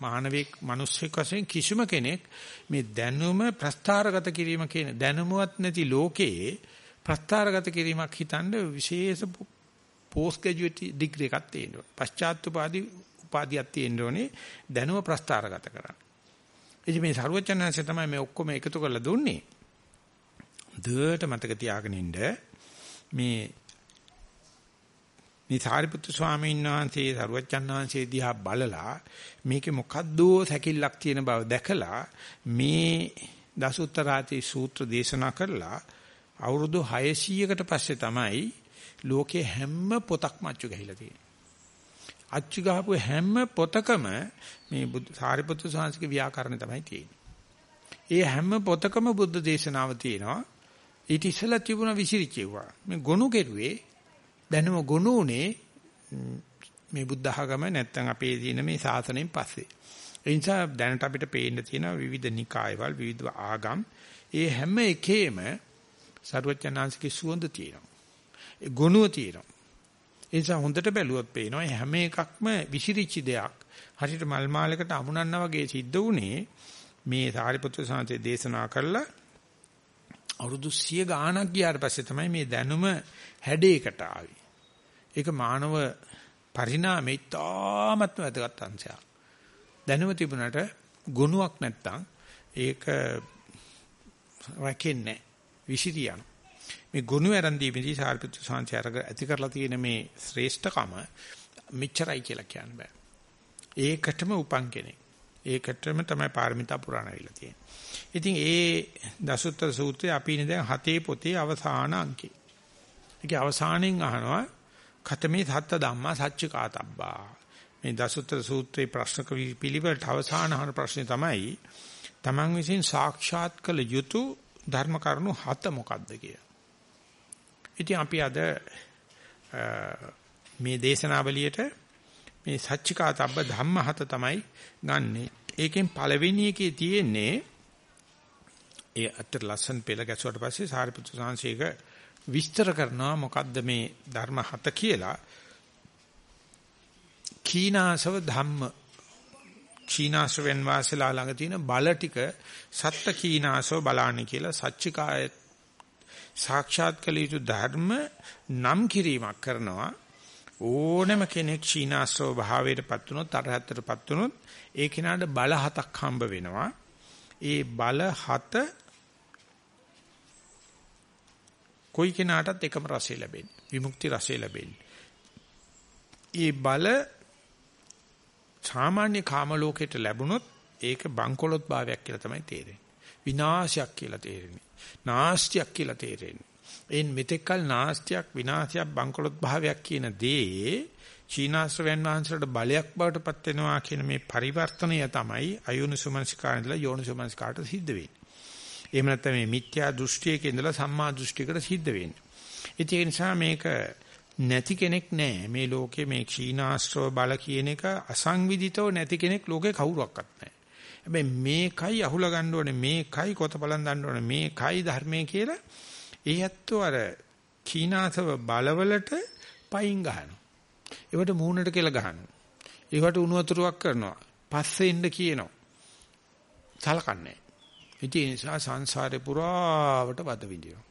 මානවික මිනිස්සෙක් වශයෙන් කිසිම කෙනෙක් මේ දැනුම ප්‍රස්ථාරගත කිරීම කියන දැනුමවත් නැති ලෝකයේ ප්‍රස්ථාරගත කිරීමක් හිතනද විශේෂ පෝස්ට් ග්‍රැජුවේට් ඩිග්‍රී එකක් තියෙනවා. පශ්චාත් උපාධි උපාධියක් තියෙන්න ඕනේ දැනුම ප්‍රස්ථාරගත කරන්න. ඉතින් මේ සරුවචනanse තමයි මේ ඔක්කොම එකතු කරලා දුන්නේ. දුවට මතක තියාගෙන ඉන්න මේ මේ සාරිපුත්තු ස්වාමීන් වහන්සේ සරුවචන් වහන්සේ දිහා බලලා මේකේ මොකද්ද සැකිල්ලක් තියෙන බව දැකලා මේ දසුත්තරාති සූත්‍ර දේශනා කරලා අවුරුදු 600කට පස්සේ තමයි ලෝකේ හැම පොතක්ම අච්චු ගහිලා තියෙන්නේ. අච්චු ගහපු හැම පොතකම මේ සාරිපුත්තු සාංශික ව්‍යාකරණ තමයි තියෙන්නේ. ඒ හැම පොතකම බුද්ධ දේශනාව තියෙනවා. ඊට ඉස්සෙල්ලා තිබුණ විසිරිච්චේවා. මේ ගොනු කෙරුවේ දැනුම ගොනු උනේ මේ බුද්ධ ආගම නැත්තම් අපේ තියෙන මේ සාසනයෙන් පස්සේ. ඒ නිසා දැනට අපිට පේන්න තියෙන විවිධ නිකායවල විවිධ ආගම් ඒ හැම එකේම සරුවචනාංශිකේ සුවඳ තියෙනවා. ඒ ගුණුව තියෙනවා. ඒ නිසා හොඳට බැලුවොත් පේනවා හැම එකක්ම විසිරිච්ච දෙයක්. හරියට මල් මාලයකට අමුණන්නා වගේ සිද්ධ වුණේ මේ සාරිපුත්‍ර සාන්තේ දේශනා කළා අවුරුදු 100 ගාණක් ගියාට පස්සේ තමයි මේ දැනුම හැඩයකට ආවේ. ඒක මානව පරිණාමයේ තාමත්ම වැදගත් අංශයක්. දැනුම තිබුණාට ගුණයක් නැත්තම් ඒක රැකෙන්නේ විසිරියන. මේ ගුණ ආරන්දීමේදී සාරිපුත්‍ර සාංශය ඇති කරලා තියෙන මේ ශ්‍රේෂ්ඨකම මෙච්චරයි කියලා කියන්න බෑ. ඒකටම උපන් කෙනෙක්. ඒකටම තමයි පාරමිතා පුරාණ වෙලා තියෙන්නේ. ඉතින් ඒ දසුත්තර සූත්‍රය අපි ඉන්නේ දැන් හතේ පොතේ අවසාන අංකේ. ඒකේ අවසානයෙන් අහනවා ඛතමේ සත්ත ධම්මා සච්ච කාතබ්බා. මේ දසුත්තර සූත්‍රයේ ප්‍රශ්න පිළිවෙලට අවසාන අහන ප්‍රශ්නේ තමයි තමන් විසින් සාක්ෂාත් කළ යුතු ධර්ම කරුණු හත මොකක්ද කියලා. ඉතින් අපි අද මේ දේශනාවලියට මේ සච්චිකාතබ්බ ධම්ම හත තමයි ගන්නෙ. ඒකෙන් පළවෙනි එකේ තියෙන්නේ ඒ අතර ලස්සන පෙළ ගැසුවට පස්සේ සාරිපුත්‍ර සාංශේක විස්තර කරනවා මොකද්ද මේ ධර්ම හත කියලා. කීනාසව ධම්ම චීනාසවෙන් වාසලා ළඟ තියෙන බල ටික සත්ත කීනාසව බලාන්නේ කියලා සච්චිකාය සාක්ෂාත් කළ යුතු ධර්ම නම් කිරීමක් කරනවා ඕනම කෙනෙක් චීනාසව භාවයටපත් වුණොත් අරහත්තරපත් වුණොත් ඒ කෙනාට බල හතක් හම්බ වෙනවා ඒ බල හත කොයි කෙනාටත් එකම රසය ලැබෙන්නේ. විමුක්ති රසය ලැබෙන්නේ. ඒ බල සාමාන්‍ය කාම ලෝකයට ලැබුණොත් ඒක බංකොලොත් භාවයක් කියලා තමයි තේරෙන්නේ. විනාශයක් කියලා තේරෙන්නේ. නාස්තියක් කියලා තේරෙන්නේ. එයින් මෙතෙක්කල් නාස්තියක් විනාශයක් බංකොලොත් භාවයක් කියන දේ චීනාශ්‍රවයන් වහන්සේට බලයක් බවට පත් වෙනවා කියන මේ පරිවර්තනය තමයි අයෝනිසුමනසිකාරඳලා යෝනිසුමනසිකාට සිද්ධ වෙන්නේ. එහෙම නැත්නම් මේ මිත්‍යා දෘෂ්ටියක ඉඳලා සම්මා දෘෂ්ටියකට සිද්ධ වෙන්නේ. ඒ නිසා මේක නැති කෙනෙක් නැහැ. මේ ලෝකේ මේ ක්ෂීනාශ්‍රව බල කියන එක අසංවිධිතව නැති කෙනෙක් ලෝකේ කවුරක්වත් නැහැ. හැබැයි මේකයි අහුලා ගන්න ඕනේ මේකයි කොතපලන් දාන්න ඕනේ මේකයි ධර්මයේ කියලා ඒ ඇත්තෝ අර ක්ෂීනාශ්‍රව බලවලට පයින් ගහනවා. ඒවට මූණට කියලා ගහනවා. ඒවට උණු වතුරක් කරනවා. පස්සේ ඉන්න කියනවා. සලකන්නේ ඉතින් ඒ නිසා සංසාරේ පුරාවට වද විඳිනවා.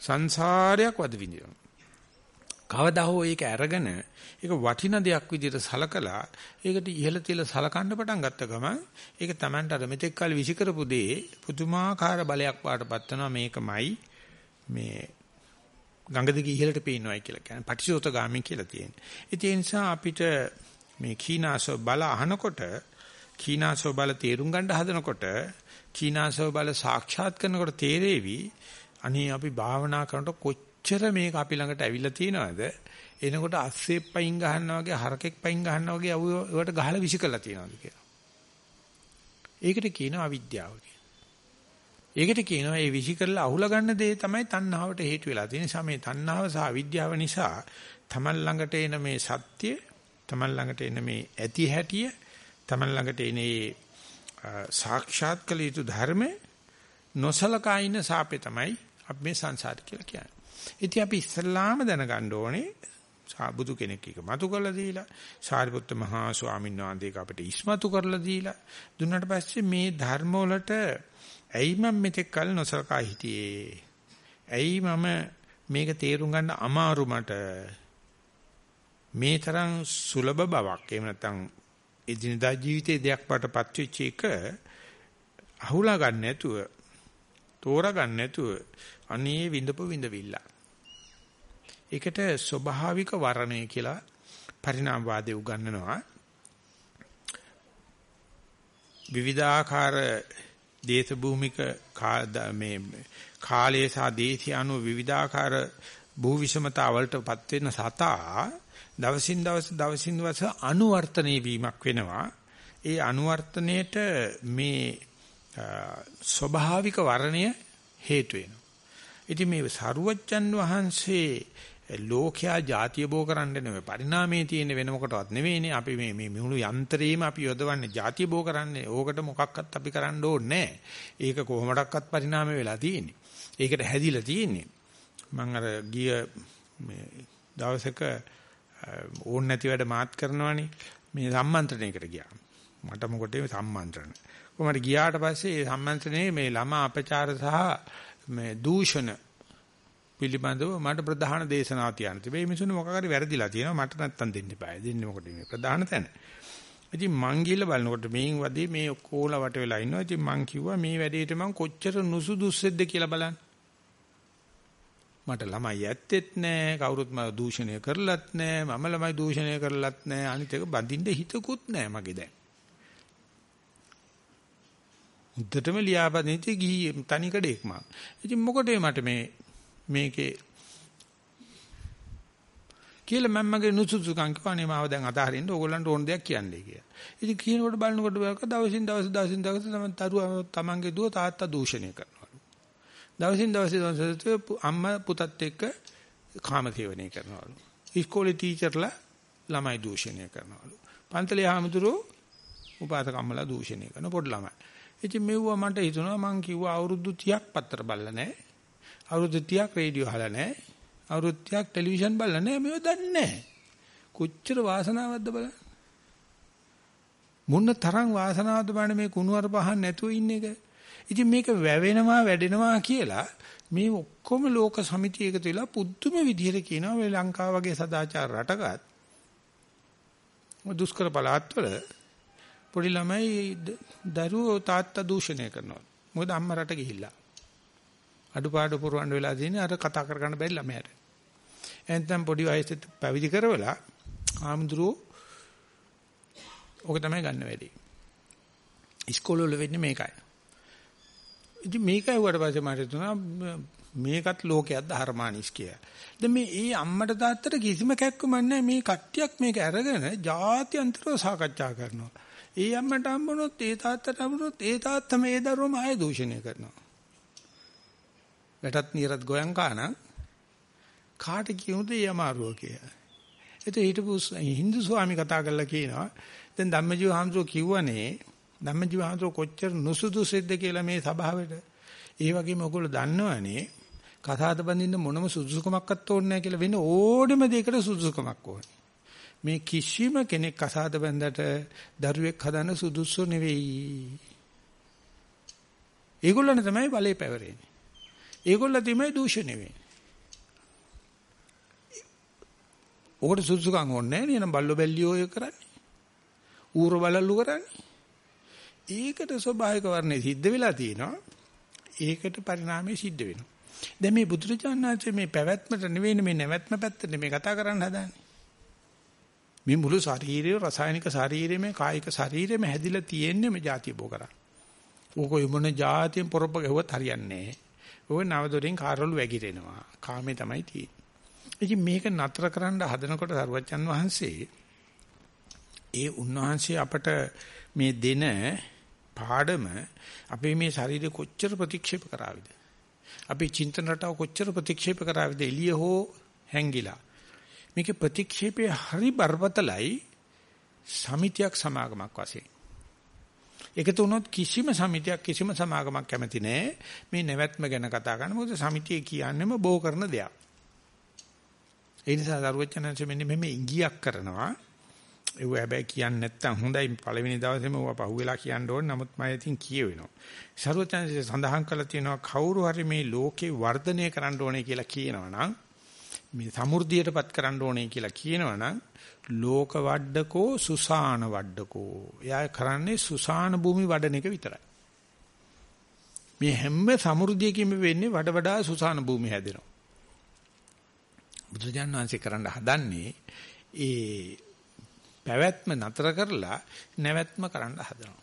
සංසාරයක් වද විඳිනවා. කවදා හෝ ඒක අරගෙන ඒක වටින දෙයක් විදිහට සලකලා ඒකට ඉහළ තියලා සලකන්න පටන් ගත්ත ගමන් ඒක Tamanට අර මෙතෙක් කල විසි කරපු දේ පුදුමාකාර බලයක් වාටපත් වෙනවා මේකමයි මේ ගංග දිගේ ඉහළට පේනවායි කියලා කියන්නේ පටිසෝතගාමී කියලා තියෙනවා. ඒ නිසා අපිට මේ කීනාසෝ බල අහනකොට කීනාසෝ බල තේරුම් ගන්න හදනකොට කීනාසව බල සාක්ෂාත් කරනකොට තේරෙවි අනේ අපි භාවනා කරනකොට කොච්චර මේක අපි ළඟට ඇවිල්ලා තියෙනවද එනකොට අස්සේ පයින් ගහනවා වගේ හරකෙක් පයින් ගහනවා වගේ ඒවට ගහලා විසි කරලා තියෙනවද කියලා. ඒකට කියනවා අවිද්‍යාව ඒකට කියනවා මේ විසි කරලා අහුලා ගන්න දේ තමයි තණ්හාවට හේතු වෙලා තියෙන නිසා මේ තණ්හාව සහ අවිද්‍යාව නිසා තමන් ළඟට එන මේ සත්‍ය තමන් ළඟට එන මේ ඇති හැටිය තමන් ළඟට එන සාක්ෂාත් කළ යුතු ධර්ම නොසලකා ඉන්න සාපේ තමයි අපි මේ සංසාර කියලා කියන්නේ. ඉතින් අපි ඉස්සල්ලාම දැනගන්න ඕනේ බුදු කෙනෙක් එක මතු කරලා දීලා සාරිපුත්ත මහා ස්වාමීන් වහන්සේක අපිට ඉස්මතු කරලා දීලා දුන්නාට පස්සේ මේ ධර්ම වලට ඇයි මම මෙතෙක් කල නොසලකා හිටියේ ඇයි මම මේක තේරුම් ගන්න අමාරු මට මේ තරම් සුලභ බවක් එහෙම නැත්නම් එදිනදා ජීවිතයේ දෙයක් වටපත් වෙච්ච එක අහුලා ගන්න නැතුව තෝරා ගන්න නැතුව අනේ විඳපු විඳවිල්ල. ඒකට ස්වභාවික වර්ණය කියලා පරිණාමවාදී උගන්වනවා. විවිධාකාර දේශ භූමික මේ කාලයේ සහ දේශය අනුව විවිධාකාර භූ විෂමතා වලටපත් වෙන සතා දවසින් දවස දවසින් දවස අනුවර්තනයේ වීමක් වෙනවා. ඒ අනුවර්තනයේට මේ ස්වභාවික වර්ණය හේතු වෙනවා. ඉතින් මේ සරුවච්චන් වහන්සේ ලෝකයා ಜಾතිය බෝ කරන්න නෙවෙයි පරිණාමයේ තියෙන වෙන මොකටවත් නෙවෙයිනේ. අපි මේ මේ මුළු යන්ත්‍රේම අපි යොදවන්නේ ಜಾතිය බෝ කරන්නේ. ඕකට මොකක්වත් අපි කරන්න ඕනේ ඒක කොහොමඩක්වත් පරිණාමය වෙලා තියෙන්නේ. ඒකට හැදිලා තියෙන්නේ. මම අර ගිය මේ දවසක ඕන් නැති වැඩ මාත් කරනවනේ. මේ සම්මන්ත්‍රණයකට ගියා. මට මොකටද සම්මන්ත්‍රණ? කොහමද? ගියාට පස්සේ මේ සම්මන්ත්‍රණේ මේ ළමා අපචාර සහ මේ දූෂණ පිළිබඳව මට ප්‍රධාන දේශනාවක් තියන්න තිබේ. මේ මිනිස්සුන්ට මොකක් හරි වැරදිලා තියෙනවා මට නැත්තම් දෙන්න එපා. දෙන්නේ මොකද මේ ප්‍රධාන තැන. ඉතින් මං ගිහලා බලනකොට මේන් වදී මේ ඔක්කොලා වට වෙලා ඉන්නවා. ඉතින් මං කිව්වා මේ වැඩේට මං කොච්චර නුසුදුස්සෙක්ද කියලා බලන්න. මට ළමයි ඇත්තෙත් නෑ කවුරුත් මම දූෂණය කරලත් නෑ මම ළමයි දූෂණය කරලත් නෑ අනිත් එක බඳින්න හිතකුත් නෑ මගේ දැන් උද්දටම ලියාපදින්ති ගිහි තනිකඩේක් මං ඉතින් මොකටද මට මේ මේකේ කියලා මම මගේ නුසුසුකම් කිව්වනේ මාව දැන් අතහරින්න ඕගොල්ලන්ට ඕන දෙයක් කියන්නේ කියලා. ඉතින් කියනකොට බලනකොට බලක දවසින් දවස දවසින් දවස තමයි තරුව තමන්ගේ දුව තාත්තා දූෂණය කරනවලු. දවසින් දවස අම්මා පුතත් එක්ක කාම සේවනය කරනවලු. ඉස්කෝලේ ටීචර්ලා ළමයි දූෂණය කරනවලු. පන්තලේ ආමතුරෝ උපාසක අම්මලා දූෂණය කරන පොඩි ළමයි. ඉතින් මෙව්වා මට හිතුණා මං කිව්වා අවුරුදු 30ක් පත්‍ර බලලා නැහැ. අවුරුදු 30ක් රේඩියෝ අහලා නැහැ. අවුරුදු 30ක් ටෙලිවිෂන් බලලා නැහැ. මේව දන්නේ නැහැ. කොච්චර වාසනාවක්ද බලන්න. මොන තරම් වාසනාවක්ද බලන්න මේ කුණුවර පහන් නැතුව ඉන්න එක. ඉතින් මේක වැවෙනවා වැඩෙනවා කියලා මේ ඔක්කොම ලෝක සමිතිය එකතු වෙලා පුදුම විදිහට කියනවා මේ ලංකාව වගේ සදාචාර රටකත් දුෂ්කර පළාත්වල පොඩි ළමයි දරුවෝ තාත්තා දූෂණය කරනවා. මොකද අම්මා රට ගිහිල්ලා. අඩුපාඩු පුරවන්න වෙලා තියෙන්නේ අර කතා කරගන්න බැරි ළමයාට. එතෙන් පොඩි වයසට පැවිදි කරවලා ආම්දුරෝ ඔක තමයි ගන්න වැඩි. ඉස්කෝලේ වෙන්නේ මේකයි. ඉතින් මේකයි වට පස්සේ මට තුනා මේකත් ලෝකයක් ධර්මානිස් කියලා. දැන් මේ ඒ අම්මට තාත්තට කිසිම කැක්කමක් නැහැ මේ කට්ටියක් මේක අරගෙන ජාත්‍යන්තරව සාකච්ඡා කරනවා. ඒ අම්මට හම්බුනොත් ඒ තාත්තට හම්බුනොත් ඒ තාත්තා මේ දරුවම ආය දූෂණය කරනවා. වැටත් නියරත් ගෝයන් කානම් කාට කියමුද ඒ අමාරුව කියලා. එතකොට හිටපු හින්දු ස්වාමි කතා කරලා කියනවා දැන් ධම්මජීව හාමුදුරුවෝ කිව්වනේ ධම්මජීව හාමුදුරුවෝ කොච්චර නුසුදුසුද කියලා මේ සභාවට. ඒ වගේම ඔයගොල්ලෝ දන්නවනේ කතාද බඳින්න මොනම සුදුසුකමක්වත් ඕනේ නැහැ කියලා වෙන ඕනෙම දෙයකට සුදුසුකමක් ඕනේ. මේ කිසිම කෙනෙක් කසාද බඳට දරුවෙක් හදන්න සුදුසු නෙවෙයි. ඒගොල්ලන් තමයි බලේ පැවරෙන්නේ. ඒගොල්ල තමයි දූෂණය වෙන්නේ. ඔකට සුසුකම් ඕනේ නැහැ නේද බල්ලෝ බැල්ලියෝ ඔය කරන්නේ. ඌර බලල්ලු කරන්නේ. ඒකට ස්වභාවික වර්ණේ සිද්ධ වෙලා තියෙනවා. ඒකට පරිණාමය සිද්ධ වෙනවා. දැන් මේ බුදුරජාණන්සේ මේ පැවැත්මට නෙවෙයි මේ නැවැත්ම පැත්තට මේ කතා කරන්න හදන්නේ. මේ මුළු ශරීරය රසායනික ශරීරෙම කායික ශරීරෙම හැදිලා තියෙන්නේ මේ જાතිය බෝ කරා. ඕක මොන જાතියෙන් පොරොප්ප ගැහුවත් හරියන්නේ නැහැ. ඔය නවදොරින් කාර්වලු වැగిරෙනවා. කාමේ තමයි තියෙන්නේ. ඉතින් මේක නතර කරන්න හදනකොට සරුවච්චන් වහන්සේ ඒ උන්වහන්සේ අපට මේ දෙන පාඩම අපේ මේ ශරීරය කොච්චර ප්‍රතික්ෂේප කරාවිද? අපේ චින්තන රටාව කොච්චර ප්‍රතික්ෂේප කරාවිද? එළිය හෝ හැංගිලා. මේකේ ප්‍රතික්ෂේපය හරි බරපතලයි සමිතියක් සමාගමක් වශයෙන්. එකතු වුණොත් කිසිම සමිතියක් කිසිම සමාගමක් කැමති නැහැ මේ නැවැත්ම ගැන කතා කරන්න. මොකද සමිතිය කියන්නේම බෝ කරන දෙයක්. ඒ නිසා දරුවචනංශ මෙන්න මෙහෙම ඉඟියක් කරනවා. ඒව හැබැයි කියන්නේ නැත්තම් හොඳයි පළවෙනි දවසේම ඌව පහුවෙලා කියන්න ඕන. නමුත් මම ඉතින් කියවෙනවා. සරුවචනංශ සඳහන් කළා තියෙනවා කවුරු හරි මේ ලෝකේ වර්ධනය කරන්න ඕනේ කියලා කියනවනම් මේ සමෘද්ධියටපත් කරන්න ඕනේ කියලා කියනවනම් ලෝක වඩඩකෝ සුසාන වඩඩකෝ. එයා කරන්නේ සුසාන භූමි වඩන එක විතරයි. මේ හැම සමෘද්ධියකින්ම වෙන්නේ වඩ වඩා සුසාන භූමි හැදෙනවා. බුදුජාණන් වහන්සේ කරන්න හදන්නේ ඒ පැවැත්ම නතර කරලා නැවැත්ම කරන්න හදනවා.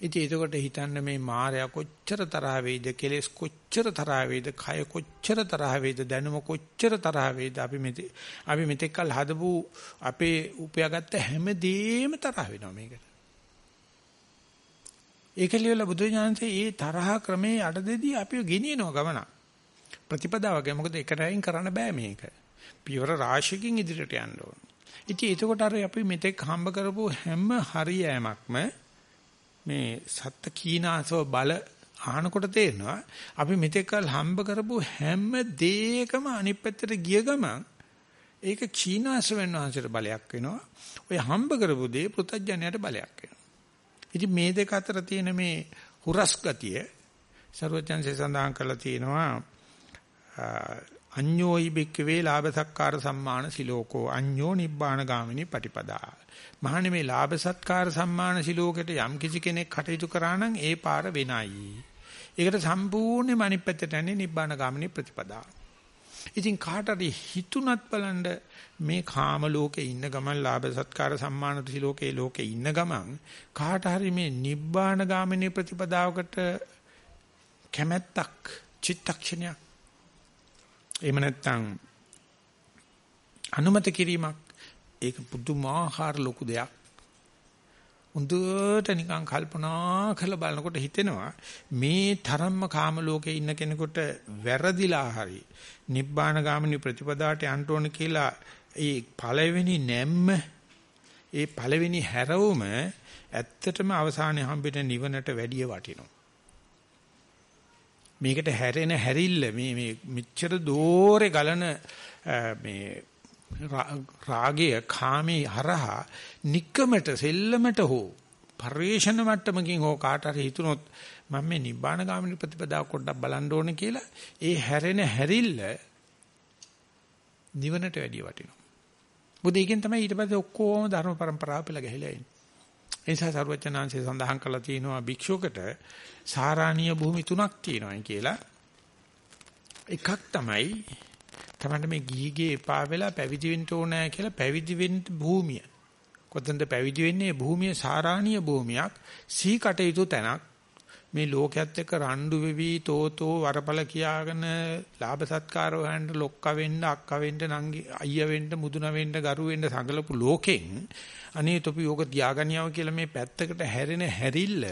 ඉතින් එතකොට හිතන්න මේ මායя කොච්චර තරහ වේද කෙලස් කොච්චර තරහ වේද කය කොච්චර තරහ වේද දැනුම කොච්චර තරහ වේද අපි මෙතේ අපි මෙතෙක්කල් හදපු අපේ උපයාගත්ත හැමදේම තරහ වෙනවා මේකට. ඒකලියල බුදු ඥානසේ ඒ තරහ ක්‍රමේ අඩදෙදී අපිව ගෙනියනවා ගමන. ප්‍රතිපදාවක මොකද එකට අයින් කරන්න බෑ මේක. පියවර රාශියකින් ඉදිරියට යන්න ඕන. ඉතින් එතකොට අර අපි මෙතෙක් හම්බ කරපු හැම හරියෑමක්ම මේ සත්ත්‍ය කීනාසව බල අහනකොට තේරෙනවා අපි මෙතෙක්කල් හම්බ කරපු හැම දෙයකම අනිත් පැත්තට ගිය ගමන් ඒක කීනාස වෙනවාන්සට බලයක් වෙනවා. ඔය හම්බ කරපු දේ පෘථජ්ජනයට බලයක් වෙනවා. ඉතින් මේ දෙක අතර තියෙන මේ හුරස් ගතිය ਸਰවඥන්සේ සඳහන් කරලා තියෙනවා අඤ්ඤෝයි බික්කවේ ලාභ සත්කාර සම්මාන සිලෝකෝ අඤ්ඤෝ නිබ්බාන ගාමිනී පටිපදා. මහණෙනි මේ ලාභ සත්කාර සම්මාන සිලෝකෙට යම් කිසි කෙනෙක් කටයුතු කරා නම් ඒ පාර වෙනයි. ඒකට සම්පූර්ණයෙන්ම අනිත් පැත්තට යන්නේ නිබ්බාන ගාමිනී ප්‍රතිපදා. ඉතින් කාට හරි හිතුණත් බලන්න මේ කාම ලෝකේ ඉන්න ගමන් ලාභ සත්කාර සම්මාන සිලෝකේ ලෝකේ ඉන්න ගමන් කාට හරි මේ නිබ්බාන ගාමිනී ප්‍රතිපදාවකට කැමැත්තක් චිත්තක්ෂණයක් එහෙම නැත්නම් අනුමත කිරීමක් ඒක පුදුමාකාර ලොකු දෙයක්. උන්දුට නිකන් කල්පනා කරලා බලනකොට හිතෙනවා මේ තරම්ම කාම ලෝකේ ඉන්න කෙනෙකුට වැරදිලා හරි නිබ්බාන ගාමිනී ප්‍රතිපදාට යන්න ඕන කියලා ඒ පළවෙනි නැම්ම ඒ පළවෙනි හැරවුම ඇත්තටම අවසානයේ හම්බෙන නිවනට වැඩිය වටිනවා. මේකට හැරෙන හැරිල්ල මේ මේ මෙච්චර දෝරේ ගලන මේ රාගය කාමේ හරහා নিকමට සෙල්ලමට හෝ පරිේශන මට්ටමකින් හෝ කාට හරි හිතුනොත් මම මේ නිබ්බාන ගාමිනී ප්‍රතිපදාව පොඩ්ඩක් බලන්න ඕනේ කියලා ඒ හැරෙන හැරිල්ල නිවනට වැඩිය වටිනවා. මොකද ඒකෙන් තමයි ඊට පස්සේ ඔක්කොම ධර්ම પરම්පරාව පෙළ ගැහිලා එන්නේ. ඒ නිසා සරුවචනාංශය සඳහන් කළා තියෙනවා භික්ෂුවකට සාරාණීය භූමි තුනක් තියෙනවා කියලා. එකක් තමයි තමයි මේ ගීගේ එපා වෙලා පැවිදි වෙන්න ඕනෑ කියලා පැවිදි වෙන්න භූමිය. කොතනද පැවිදි වෙන්නේ? භූමිය සාරාණීය භූමියක්. සී කටයුතු තැනක්. මේ ලෝකයේත් එක්ක රණ්ඩු වෙවි තෝතෝ වරපල කියාගෙන ලාභ සත්කාර හොයන්න ලොක්ක වෙන්න අක්ක වෙන්න නංගි අයියා වෙන්න මුදුන වෙන්න ගරු වෙන්න සඟලපු ලෝකෙන් අනේ තොපි යෝග තියාගනියව කියලා මේ පැත්තකට හැරෙන හැරිල්ල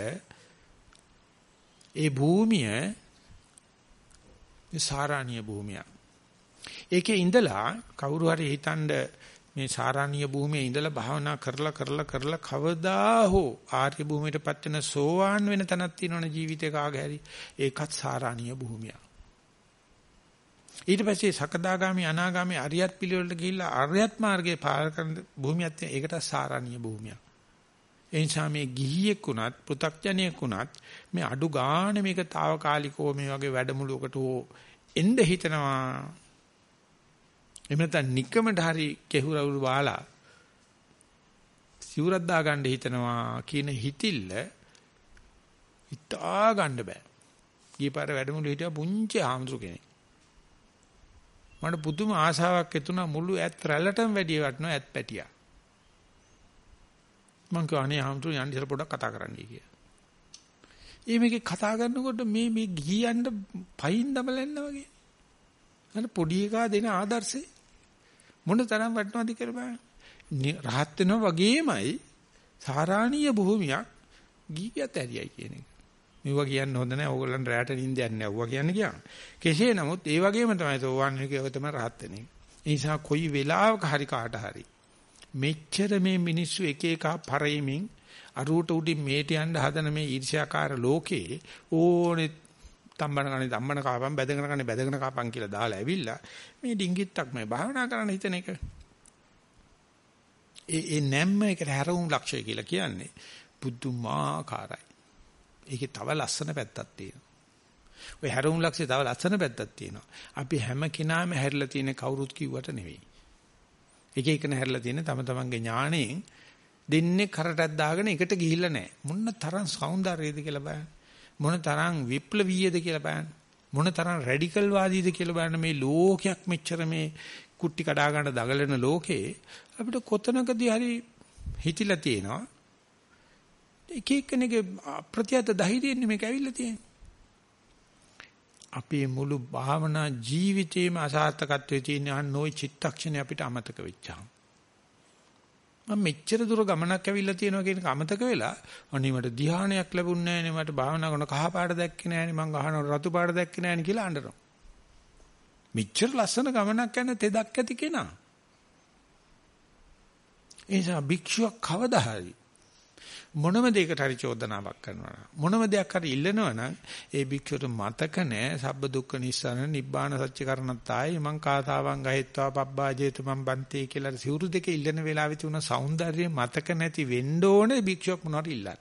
ඒ භූමිය සාරාණීය භූමිය. ඒකේ ඉඳලා කවුරු හරි හිතනද මේ සාරාණීය භූමියේ ඉඳලා භාවනා කරලා කරලා කරලා කවදා හෝ ආර්ය භූමියටපත් වෙන සෝවාන් වෙන තැනක් තියෙනවනේ ජීවිතේ කාගේ හරි ඒකත් සාරාණීය භූමිය. ඊට පස්සේ සකදාගාමි අනාගාමි අරියත් පිළිවෙලට ගිහිල්ලා අරියත් මාර්ගයේ පාර කරන භූමියක් තියෙන ඒකට සාරාණීය භූමියක්. ඒ නිසා මේ ගිහියෙක් වුණත් පෘ탁ජනියෙක් වුණත් මේ අඩු ගානේ මේක తాවකාලිකව මේ වගේ වැඩමුළුවකට එන්න හිතනවා එහෙම නැත්නම් নিকමට හරි කෙහුරවුල් වාලා සිවුරක් දාගන්න හිතනවා කියන හිතිල්ල හිතා ගන්න බෑ. ගියපාර වැඩමුළු හිටියා පුංචි ආම්සු කෙනෙක්. මට පුදුම ආසාවක් එතුණා මුළු ඇත් රැල්ලටම වැඩි වටනවා ඇත් පැටියා. මං කිව්වා අනේ ආම්සු යන්න ඉස්සර පොඩ්ඩක් කතා කරන්නයි කියලා. ඒ මේකේ කතා කරනකොට මේ මේ ගියන්න පයින් දමලන්න වගේ. අර පොඩි එකා දෙන ආදර්ශේ මොන තරම් වටනවද කියලා බලන්න. රහත් වෙනවා වගේමයි සාරාණීය භූමියක් ගීගත ඇරියයි කියන එක. මෙවුවා කියන්න හොඳ නැහැ. ඕගොල්ලන් රැට නිින්දයක් නැහැ. ඌවා කියන්නේ කියන. කෙසේ නමුත් ඒ වගේම තමයි සෝවන් එකේ ඔය තමයි රහත් වෙන එක. ඒ නිසා කොයි වෙලාවක හරි කාට හරි මෙච්චර මේ මිනිස්සු එක එක පරෙමින් අරුවට උඩින් මේට යන්න හදන මේ ඊර්ෂ්‍යාකාර ලෝකේ ඕනේ තම්බන කන්නේ තම්බන කාපම් බැදගෙන කන්නේ බැදගෙන කාපම් කියලා දාලා ඇවිල්ලා මේ ඩිංගිත්තක් මේ භාවනා කරන්න හිතන එක. ඒ ඒ නැම්ම එකට හැරවුම් ලක්ෂය කියලා කියන්නේ බුද්ධමාකාරයි. ඒකේ තව ලස්සන පැත්තක් තියෙනවා. ඔය හැරවුම් ලක්ෂේ තව ලස්සන පැත්තක් තියෙනවා. අපි හැම කෙනාම හැරිලා තියෙන කවුරුත් කිව්වට නෙවෙයි. එක එකන හැරිලා තියෙන තම තමන්ගේ ඥාණයෙන් දෙන්නේ කරටක් දාගෙන එකට ගිහිල්ලා නැහැ. මොන තරම් సౌందර්යයද කියලා බලන්න. මොන තරම් විප්ලවීයද කියලා බලන්න. මොන තරම් රැඩිකල් වාදීද කියලා බලන්න මේ ලෝකයක් මෙච්චර මේ කුට්ටි කඩා ගන්න දඟලන ලෝකේ අපිට කොතනකදී හරි හිතිලා තියෙනවා. එක එක්කෙනෙක්ගේ ප්‍රත්‍යත ධෛර්යයෙන් මේක ඇවිල්ලා තියෙන්නේ. අපේ මුළු භාවනා ජීවිතේම අසාර්ථකත්වයේ තියෙන අනෝයි චිත්තක්ෂණය අපිට අමතක වෙච්චාම. මම මෙච්චර දුර ගමනක් ඇවිල්ලා තියෙනවා කියන අමතක වෙලා අනේ මට ධ්‍යානයක් ලැබුණේ නැහැ නේ මට භාවනා කරන කහ පාට දැක්කේ නැහැ නේ මං අහන රතු පාට දැක්කේ නැහැ නේ කියලා අඬනවා. මෙච්චර ලස්සන ගමනක් යන තෙදක් ඇති කෙනා. ඒ නිසා භික්ෂුවක් කවදා හරි මොනම දෙයකට හරි චෝදනාවක් කරනවා මොනම දෙයක් හරි ඉල්ලනවා නම් ඒ භික්ෂුවට මතක නැහැ සබ්බ දුක්ඛ නිස්සාරණ නිබ්බාන සත්‍ය කරණත්තායි මං කාතාවන් ගහෙත්වා පබ්බාජේතු මං බන්තේ කියලා සිවුරු දෙක ඉල්ලන වෙලාවෙ තුන సౌందර්යය මතක නැති වෙන්න ඕනේ භික්ෂුවක් මොනවට ඉල්ලන්න.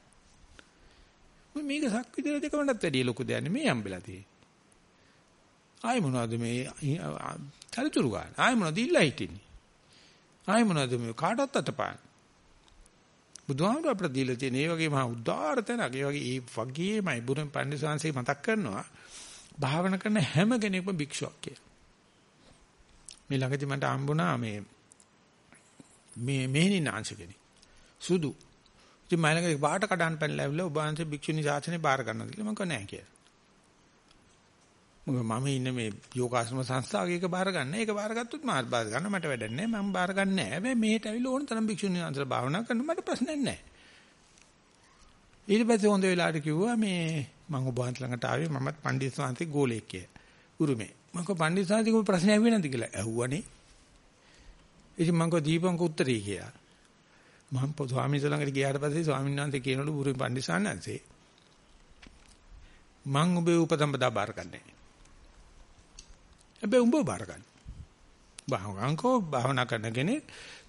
මේක සක්විතර දෙකමඩත් වැඩිය ලොකු දෙයක් නෙමෙයි හම්බෙලා තියෙන්නේ. ආයි මොනවද මේ චරිචුරු ගන්න? ආයි මොනවද ඉල්ලා හිටින්නේ? ආයි මොනවද මේ කාටවත් අතපාන්නේ? බුදුහාමුදුර අපිට දීලා තියෙන ඒ වගේ මහා උදාාර තැනක්. ඒ වගේ ඒ වගේමයි බුදුන් පන්දිසාංශේ මතක් කරනවා. භාවනා කරන හැම කෙනෙක්ම භික්ෂුවක් කියලා. මේ ළඟදී මට හම්බුණා මේ මේ මෙහෙණිනාංශ කෙනෙක්. සුදු. ඉතින් මම ළඟ වාට කඩන් පැනලා ඇවිල්ලා ඔබ වහන්සේ භික්ෂුනි සාසනේ බාර ගන්නවද කියලා මම කිව්වා නෑ කියලා. මොකද මම ඉන්නේ මේ යෝගාශ්‍රම සංස්ථාවක එක බාර ගන්න. ඒක බාරගත්තොත් මාත් බාර ගන්න මට වැඩක් නැහැ. මම බාර ගන්න නැහැ. හැබැයි මෙහෙට ඇවිල්ලා ඕන තරම් භික්ෂුණී අන්තර භාවනා කරන්න මට ප්‍රශ්නයක් නැහැ. ඊට පස්සේ හොඳ වෙලාවට කිව්වා මේ මම ඔබ වහන්සේ ළඟට ආවේ මමත් පණ්ඩිත සාන්ති ගෝලෙක් කියලා. උරුමේ. මම කිව්වා පණ්ඩිත සාන්ති කෝ ප්‍රශ්නයක් වෙන්නේ නැද්ද කියලා. ඇහුවනේ. ඉතින් මම කිව්වා දීපංක උත්තරේ කියලා. මම පො ස්වාමීන් ළඟට ගියාට පස්සේ ස්වාමීන් වහන්සේ කියනලු උරුමේ පණ්ඩිත සාන්නාන්සේ මං ඔබේ උපසම්පදා බාර ගන්නෑ. හැබැයි උඹ බාර ගන්න. භාවංකෝ භාවනා කරන කෙනෙක්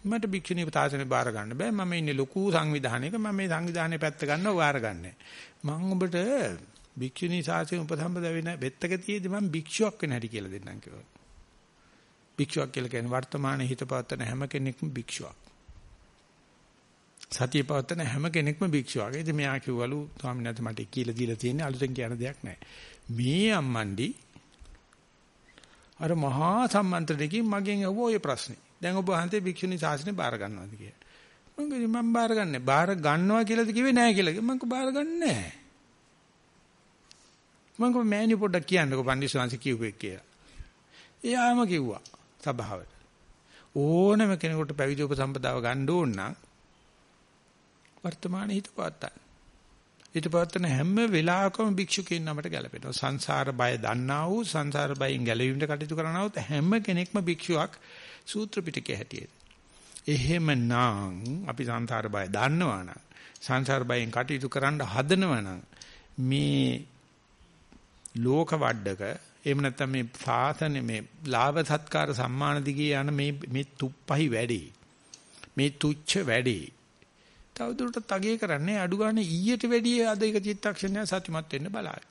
මට භික්ෂුණී තාසනේ බාර ගන්න බෑ. මම ඉන්නේ ලොකු සංවිධානයක. මම මේ සංවිධානයේ පැත්ත ගන්නව බාර ගන්නෑ. මම ඔබට භික්ෂුණී ශාසනය උපසම්පද වෙන බෙත්තක තියේදී මම භික්ෂුවක් වෙන හැටි කියලා දෙන්නම් කිව්වා. භික්ෂුවක් කියලා කියන්නේ වර්තමානයේ හිත පවත්තන හැම කෙනෙක්ම භික්ෂුවක්. සතිය පවත්තන හැම කෙනෙක්ම භික්ෂුවක්. ඉතින් මෙයා කිව්වලු ස්වාමීන් වහන්සේ මට කියලා දීලා තියෙන්නේ. අලුතෙන් කියන දෙයක් නැහැ. මේ අම්මන්ඩි අර මහා සම්මන්ත්‍රණයකින් මගෙන් අහුව ඔය ප්‍රශ්නේ. දැන් ඔබ වහන්සේ භික්ෂුණී ශාසනය බාර ගන්නවද කියලා. මම කිව්වා මම බාර ගන්නෑ. බාර ගන්නවා කියලාද කිව්වේ නෑ කියලා. මම කිව්වා බාර ගන්නෑ. මම කිව්වා මෑණි පොඩ්ඩක් කියන්නකෝ පන්දිස්වාංශ කිව්වේ කියලා. එයාම කිව්වා සභාවට. ඕනම කෙනෙකුට පැවිදි උපසම්පදාව ගන්න ඕන නම් වර්තමාන හිත පවත්තා. ඊට පවත්තන හැම වෙලාවකම භික්ෂුකෙන් නමට ගැලපෙනවා. සංසාර බය දන්නා වූ සංසාර බයෙන් ගැලවීමට කටයුතු කරනා වූ හැම කෙනෙක්ම භික්ෂුවක් සූත්‍ර පිටකයේ හැටියට. එහෙමනම් අපි සංසාර බය දන්නවනම් සංසාර බයෙන් කටයුතු කරන්න හදනවනම් මේ ලෝක වඩක එහෙම නැත්නම් මේ සාසන මේ ලාභ සත්කාර සම්මාන දිගේ යන මේ මේ තුප්පහයි වැඩි මේ තුච්ච වැඩි තවදුරටත් තගේ කරන්නේ අඩු ගන්න ඊට වැඩිය අද එක චිත්තක්ෂණයක් සතුටුමත් වෙන්න බලائے.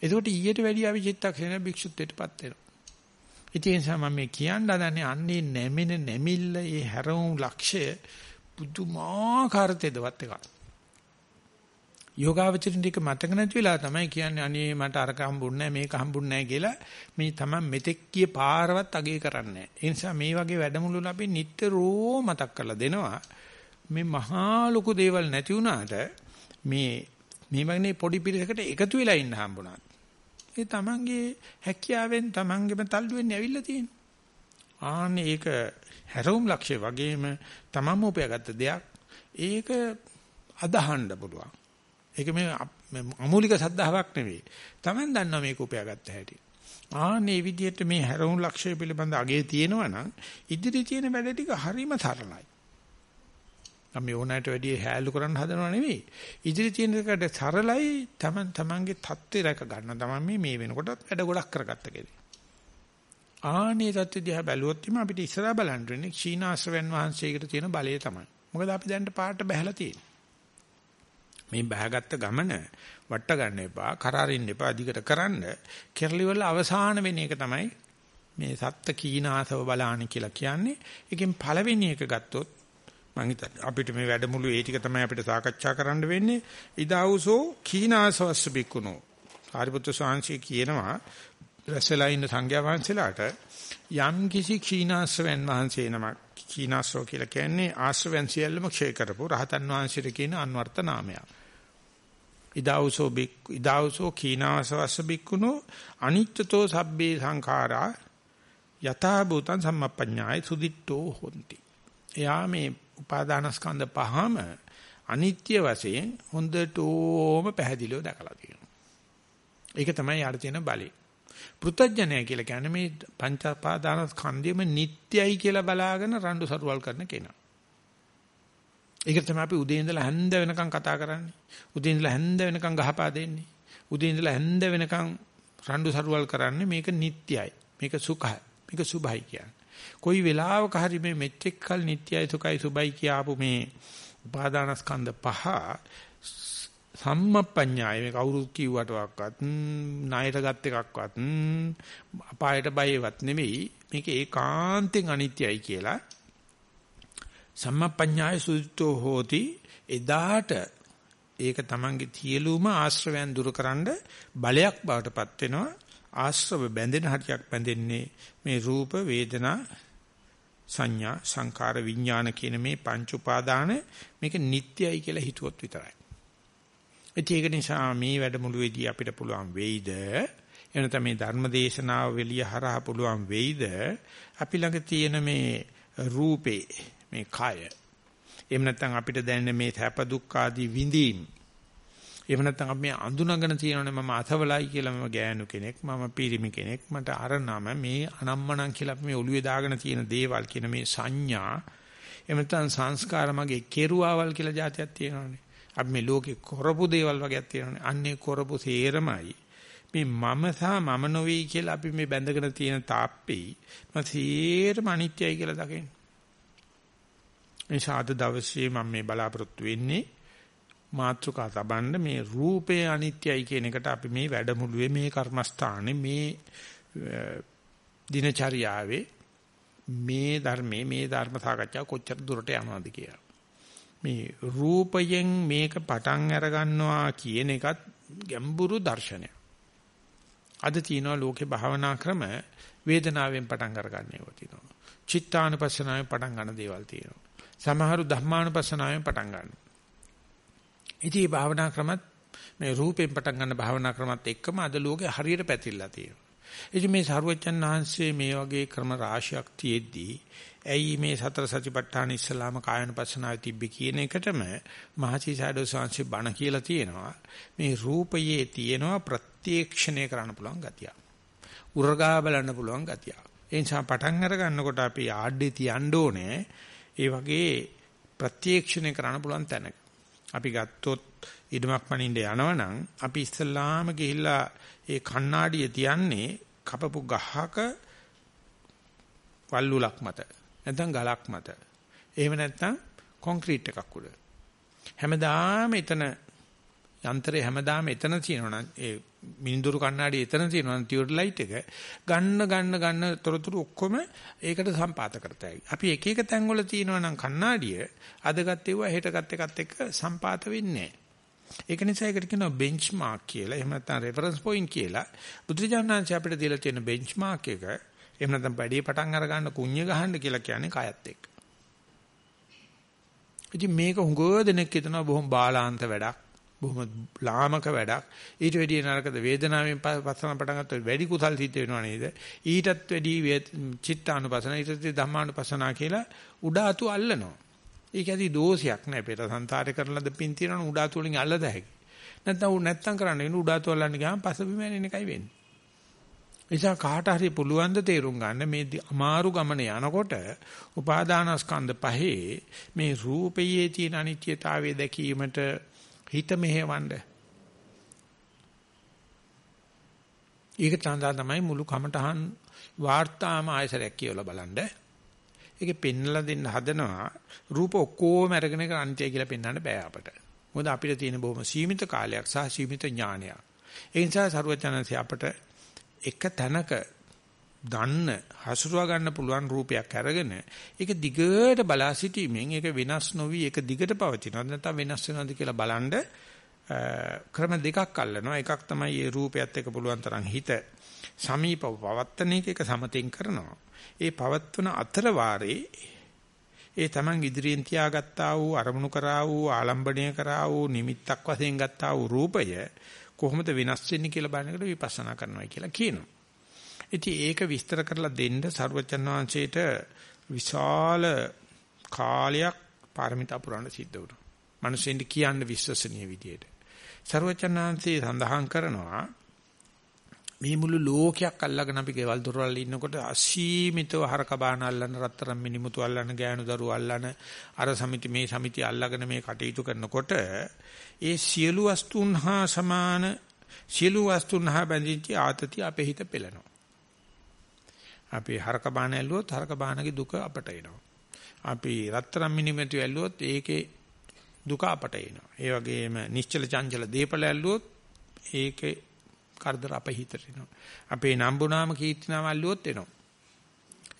එතකොට ඊට වැඩිය අපි චිත්තක්ෂණ භික්ෂුත්වයටපත් වෙනවා. ඉතින් ඒ නිසා මම මේ කියන්න හදන්නේ අන්නේ නැමෙන නැමිල්ල ඒ හැරවුම් ලක්ෂය පුදුමාකාර තෙදවත් එකක්. යෝගාවචරින්නික මතක නැති වෙලා තමයි කියන්නේ අනේ මට අරක හම්බුන්නේ මේක හම්බුන්නේ කියලා මේ තමයි මෙතෙක් කිය පාරවත් අගේ කරන්නේ. ඒ නිසා මේ වගේ වැඩමුළු අපි නිට්ටරෝ මතක් කරලා දෙනවා. මේ මහා ලොකු දේවල් නැති වුණාට මේ මේ වගේ පොඩි පිරිසකට එකතු වෙලා ඉන්න හම්බුණා. ඒ තමන්ගේ හැකියාවෙන් තමන්ගේම තල්ලු වෙන්නේ ඇවිල්ලා තියෙනවා. ආන්නේ ඒක හැරවුම් ලක්ෂ්‍ය වගේම තමන්ම උපයාගත්ත දෙයක්. ඒක අදහන්න පුළුවන්. ඒක මේ අමූලික සද්ධාාවක් නෙවෙයි. තමන් දන්නවා මේක උපයාගත්ත හැටි. ආන්නේ විදිහට මේ හැරවුම් ලක්ෂ්‍ය පිළිබඳ අගේ තියෙනවා නම් ඉදිරි තියෙන වැඩ ටික හරිම සරලයි. අපි ඕනෑමට වැඩි හැලු කරන්න හදනව නෙවෙයි. ඉදිරි තියෙන එකට සරලයි තමන් තමන්ගේ தත්ත්වය රැක ගන්න. තමන් මේ මේ වෙනකොටත් වැඩ ගොඩක් කරගත්ත කෙනෙක්. ආනේ தත්ත්වය දිහා බැලුවොත් අපිට ඉස්සරහා බලන්න වෙන්නේ ක්ෂීණාශ්‍රවෙන් වහන්සේකට තියෙන බලය තමයි. මොකද අපි දැන් පාට බහැලා තියෙන්නේ. මේ බහගත්ත ගමන වට ගන්න එපා, කරාරින්න එපා, අධිකට කරන්න. කෙරලි වල අවසාන වෙන එක තමයි මේ සත්ත්‍ය කීනාසව බලාන කියලා කියන්නේ. ඒකෙන් පළවෙනි එක ගත්තොත් මං හිතන්නේ අපිට මේ වැඩමුළු ඒ ටික තමයි අපිට සාකච්ඡා කරන්න වෙන්නේ. ඉදාවුසෝ කීනාසවස්ස බිකුණෝ. ආරිපුත්‍ර ස්වාමීන් කියනවා රැස්ලා ඉන්න සංඝයා වහන්සේලාට යම් කිසි කීනාසවෙන් වහන්සේ නමක් කීනාසෝ කියලා කියන්නේ ආශ්‍රවෙන් සියල්ලම ක්ෂය කරපු රහතන් වහන්සේට කියන අන්වර්ථ නාමයක්. ඉදාවුසෝ බික් ඉදාවුසෝ කීනාසවස්ස බිකුණෝ අනිත්‍යතෝ සබ්බේ සංඛාරා යථා භූතං සම්මප්පඤ්ඤාය සුදිට්ඨෝ හොಂತಿ. එයා මේ උපාදානස්කන්ධ පහම අනිත්‍ය වශයෙන් හොඳටම පැහැදිලිව දැකලා තියෙනවා. ඒක තමයි යාට තියෙන බලය. පෘතජ්ජනය කියලා කියන්නේ මේ පංච උපාදානස්කන්ධයම නිට්ටයයි කියලා බලාගෙන රණ්ඩු සරුවල් කරන කෙනා. ඒක තමයි අපි උදේ ඉඳලා හැන්ද වෙනකන් කතා කරන්නේ. උදේ ඉඳලා හැන්ද වෙනකන් ගහපා දෙන්නේ. උදේ ඉඳලා හැන්ද වෙනකන් රණ්ඩු සරුවල් කරන්නේ මේක නිට්ටයයි. මේක සුඛයි. මේක සුභයි කියන්නේ. කොයි වෙලාවක හරි මේ මෙච්චෙක් කල නිට්ටයයි සුඛයි සුභයි කියාපු මේ උපාදානස්කන්ධ පහ සම්මප්පඤ්ඤාය. මේ කවුරුත් කිව්වටවත් ණයට ගත් එකක්වත් අපායට බයවත් නෙවෙයි මේක ඒකාන්තෙන් අනිත්‍යයි කියලා. සම්මප්පඤ්ඤාය සුද්ධෝ හෝති. එදාට ඒක තමන්ගේ තියලුම ආශ්‍රවයන් දුරුකරනද බලයක් බවටපත් වෙනවා. ආශ්‍රව බැඳෙන හරියක් බැඳෙන්නේ මේ රූප වේදනා සංඥා සංකාර විඥාන කියන මේ පංච උපාදාන මේක නිට්ටයයි කියලා හිතුවොත් විතරයි. ඒක නිසා මේ වැඩමුළුවේදී අපිට පුළුවන් වෙයිද? එනත මේ ධර්ම දේශනාව වෙලිය හරහා පුළුවන් වෙයිද? අපි ළඟ තියෙන මේ රූපේ මේ කය. එහෙම නැත්නම් අපිට දැනෙන මේ සැප දුක් ආදී විඳීම් එහෙම නැත්නම් අපි මේ අඳුනගෙන තියෙනවනේ මම අතවලයි කියලා මම ගෑනු කෙනෙක් මම පිරිමි කෙනෙක් මට අර නම මේ අනම්මනම් කියලා අපි මේ ඔළුවේ දාගෙන තියෙන දේවල් කියන මේ සංඥා එහෙම නැත්නම් සංස්කාර මගේ කෙරුවාවල් කියලා જાතියක් තියෙනවනේ. අපි මේ ලෝකේ කරපු දේවල් වගේක් තියෙනවනේ. අන්නේ කරපු සේරමයි. මේ මම සහ මම නොවේ කියලා අපි මේ බැඳගෙන තියෙන තාප්පේ මම සේරම අනිත්‍යයි කියලා දකින්නේ. මේ ශාද දවසේ මම මේ බලාපොරොත්තු වෙන්නේ මාත්‍රකා තබන්න මේ රූපය අනිත්‍යයි කියන එකට අපි මේ වැඩමුළුවේ මේ කර්මස්ථානේ මේ දිනචරියාවේ මේ ධර්මයේ මේ ධර්ම සාකච්ඡා කොච්චර දුරට යනවද කියලා. මේ රූපයෙන් මේක පටන් අර ගන්නවා කියන එකත් ගැඹුරු දර්ශනයක්. අද තියෙනවා ලෝකේ භාවනා ක්‍රම වේදනාවෙන් පටන් අරගන්න ඒවා තියෙනවා. චිත්තානුපස්සනාවෙන් පටන් ගන්න දේවල් තියෙනවා. සමහරු ධම්මානුපස්සනාවෙන් පටන් ගන්නවා. ඉතින් මේ භාවනා ක්‍රමත් මේ රූපයෙන් පටන් ගන්න භාවනා ක්‍රමත් එක්කම අද ලෝකේ හරියට පැතිරලා තියෙනවා. ඉතින් මේ සරුවච්චන් වහන්සේ මේ වගේ ක්‍රම රාශියක් තියෙද්දී ඇයි මේ සතර සතිපට්ඨාන ඉස්සලාම කායනපස්සනාවේ තිබ්බේ කියන එකටම මහසි සාඩෝ සංසි බණ කියලා තියෙනවා. මේ රූපයේ තියෙනවා ප්‍රත්‍යක්ෂණය කරන්න පුළුවන් ගතිය. උරගා බලන්න පුළුවන් ගතිය. ඒ නිසා පටන් අර ගන්නකොට අපි ආඩේ තියන්න ඕනේ. ඒ වගේ ප්‍රත්‍යක්ෂණය කරන්න පුළුවන් තැනක. අපි ගත්තොත් ඉදමක් පනින්න යනවනම් අපි ඉස්සල්ලාම ගිහිල්ලා ඒ කණ්ණාඩිය තියන්නේ කපපු ගහක වල්ලුලක් මත නැත්නම් ගලක් මත. එහෙම නැත්නම් කොන්ක්‍රීට් එකක් උඩ. හැමදාම එතන යන්ත්‍රය හැමදාම එතන තියෙනවා ඒ මිනිඳුරු කණ්ණාඩි එතන තියෙනවා ටියුර් ලයිට් එක ගන්න ගන්න ගන්න තොරතුරු ඔක්කොම ඒකට සම්පාත කරතයි. අපි එක එක තැන්වල තියෙනවා නම් කණ්ණාඩිය අද ගත්තේවා හෙට ගත්ත එකත් එක්ක සම්පාත වෙන්නේ ඒක නිසා ඒකට කියනවා බෙන්ච්මාර්ක් කියලා. එහෙම නැත්නම් රෙෆරන්ස් පොයින්ට් කියලා. බුදුරජාණන්සේ අපිට දීලා තියෙන බෙන්ච්මාර්ක් එක එහෙම නැත්නම් වැඩි පටන් අර ගන්න කුණ්‍ය ගහන්න කියලා කියන්නේ කයත් එක්ක. ඉතින් මේක හුඟව දෙනෙක් හිතනවා බොහොම බාලාන්ත වැඩක්. බොහොම ලාමක වැඩක්. ඊට වැඩිය නරකද වේදනාවෙන් පස්සන පටන් ගත්තොත් වැඩි කුසල් සිද්ධ වෙනව නේද? ඊටත් වැඩි චිත්තානුපසන ඊටත් ධම්මානුපසනා කියලා උඩාතු අල්ලනවා. ඒක ඇති දෝෂයක් නෑ. පෙර සංසාරේ කරන ලද පින් තියෙනවනේ උඩාතු වලින් අල්ලද හැකි. නැත්නම් උ නැත්නම් කරන්න වෙන උඩාතු අල්ලන්න ගියාම පස බිම යන එකයි වෙන්නේ. නිසා කාට හරි පුළුවන් ද තේරුම් ගන්න මේ අමාරු ගමන යනකොට උපාදානස්කන්ධ පහේ මේ රූපයේ තියෙන අනිත්‍යතාවය දැකීමට හිත මෙහෙවන්න. ඒක තමයි මුළු කමටහන් වාර්තාම ආයසරයක් කියවලා බලන්න. ඒකේ පෙන්නලා දෙන්න හදනවා රූප ඔක්කොම අරගෙන ඒක අන්ත්‍ය කියලා පෙන්වන්න බෑ අපට. මොකද අපිට තියෙන බොහොම සීමිත කාලයක් සහ සීමිත ඥානයක්. ඒ නිසා සරුවචනන්සේ අපට එක තැනක දන්න හසුරුවා ගන්න පුළුවන් රූපයක් අරගෙන ඒක දිගට බලා සිටීමෙන් ඒක වෙනස් නොවි ඒක දිගට පවතිනවා. නැත්නම් වෙනස් වෙනවද කියලා බලනද ක්‍රම දෙකක් අල්ලනවා. එකක් තමයි මේ රූපයත් එක්ක පුළුවන් තරම් හිත සමීපව පවත්තන එක එක සමතෙන් කරනවා. ඒ පවත්වන අතර වාරේ ඒ තමන් ඉදිරියෙන් තියාගත්තා වූ අරමුණු කරා වූ ආලම්බණය කරා වූ නිමිත්තක් වශයෙන් ගත්තා වූ රූපය කොහොමද වෙනස් වෙන්නේ කියලා බලනකොට විපස්සනා කරනවා කියලා කියනවා. ඉතින් ඒක විස්තර කරලා දෙන්න සර්වචන් වහන්සේට විශාල කාලයක් පාරමිතා පුරන්න සිද්ධ වුණා. මිනිස්සුන්ට කියන්න විශ්වසනීය විදියට. සර්වචන් වහන්සේ සඳහන් කරනවා මේ මුළු ලෝකයක් අල්ලගෙන අපි ගෙවල් දොරවල් ඉන්නකොට අසීමිතව හරක බාන අල්ලන රත්තරන් මිනිමුතු අල්ලන ගෑනු දරුවෝ අල්ලන අර සමිති මේ සමිති අල්ලගෙන මේ කටයුතු කරනකොට ඒ සියලු වස්තුන් හා සමාන සියලු වස්තුන් හා බැඳිච්ච ආතතිය අපේ හිත පෙළනවා. අපි හරක බාන ඇල්ලුවොත් හරක බානගේ දුක අපට එනවා. අපි රත්තරන් මිනිමුතු ඇල්ලුවොත් ඒකේ දුක අපට එනවා. ඒ වගේම නිශ්චල චංචල දීපල ඇල්ලුවොත් ඒකේ කරදර අපේ හිතට එනවා. අපේ නම්බුනාම කීර්තිනාම අල්ලුවොත් එනවා.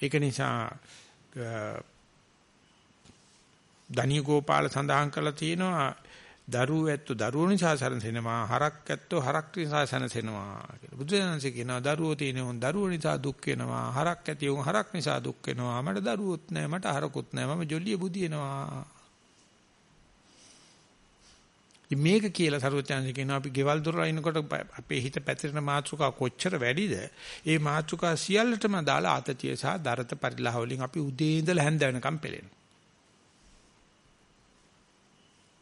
ඒක නිසා දනිය ගෝපාල සඳහන් කරලා තියෙනවා දරුවෝ ඇත්තු දරුවෝ නිසා සැනසෙනවා හරක් ඇත්තෝ හරක් නිසා සැනසෙනවා කියලා. බුදුසසුනේ කියනවා දරුවෝ තියෙන උන් දරුවෝ නිසා දුක් වෙනවා හරක් ඇති උන් හරක් නිසා දුක් වෙනවා. මට දරුවොත් නැහැ මට හරකුත් නැහැ මම ජොලිය බුදිනවා. මේක කියලා සරුවචාන්සේ කියනවා අපි ගෙවල් දොර අයින්කොට අපේ හිත පැතිරෙන මාත්‍රිකා කොච්චර වැඩිද? ඒ මාත්‍රිකා සියල්ලටම දාලා ආතතිය සහ දරත පරිලහ වලින් අපි උදේ ඉඳලා හැන්ද වෙනකම් පෙළෙනවා.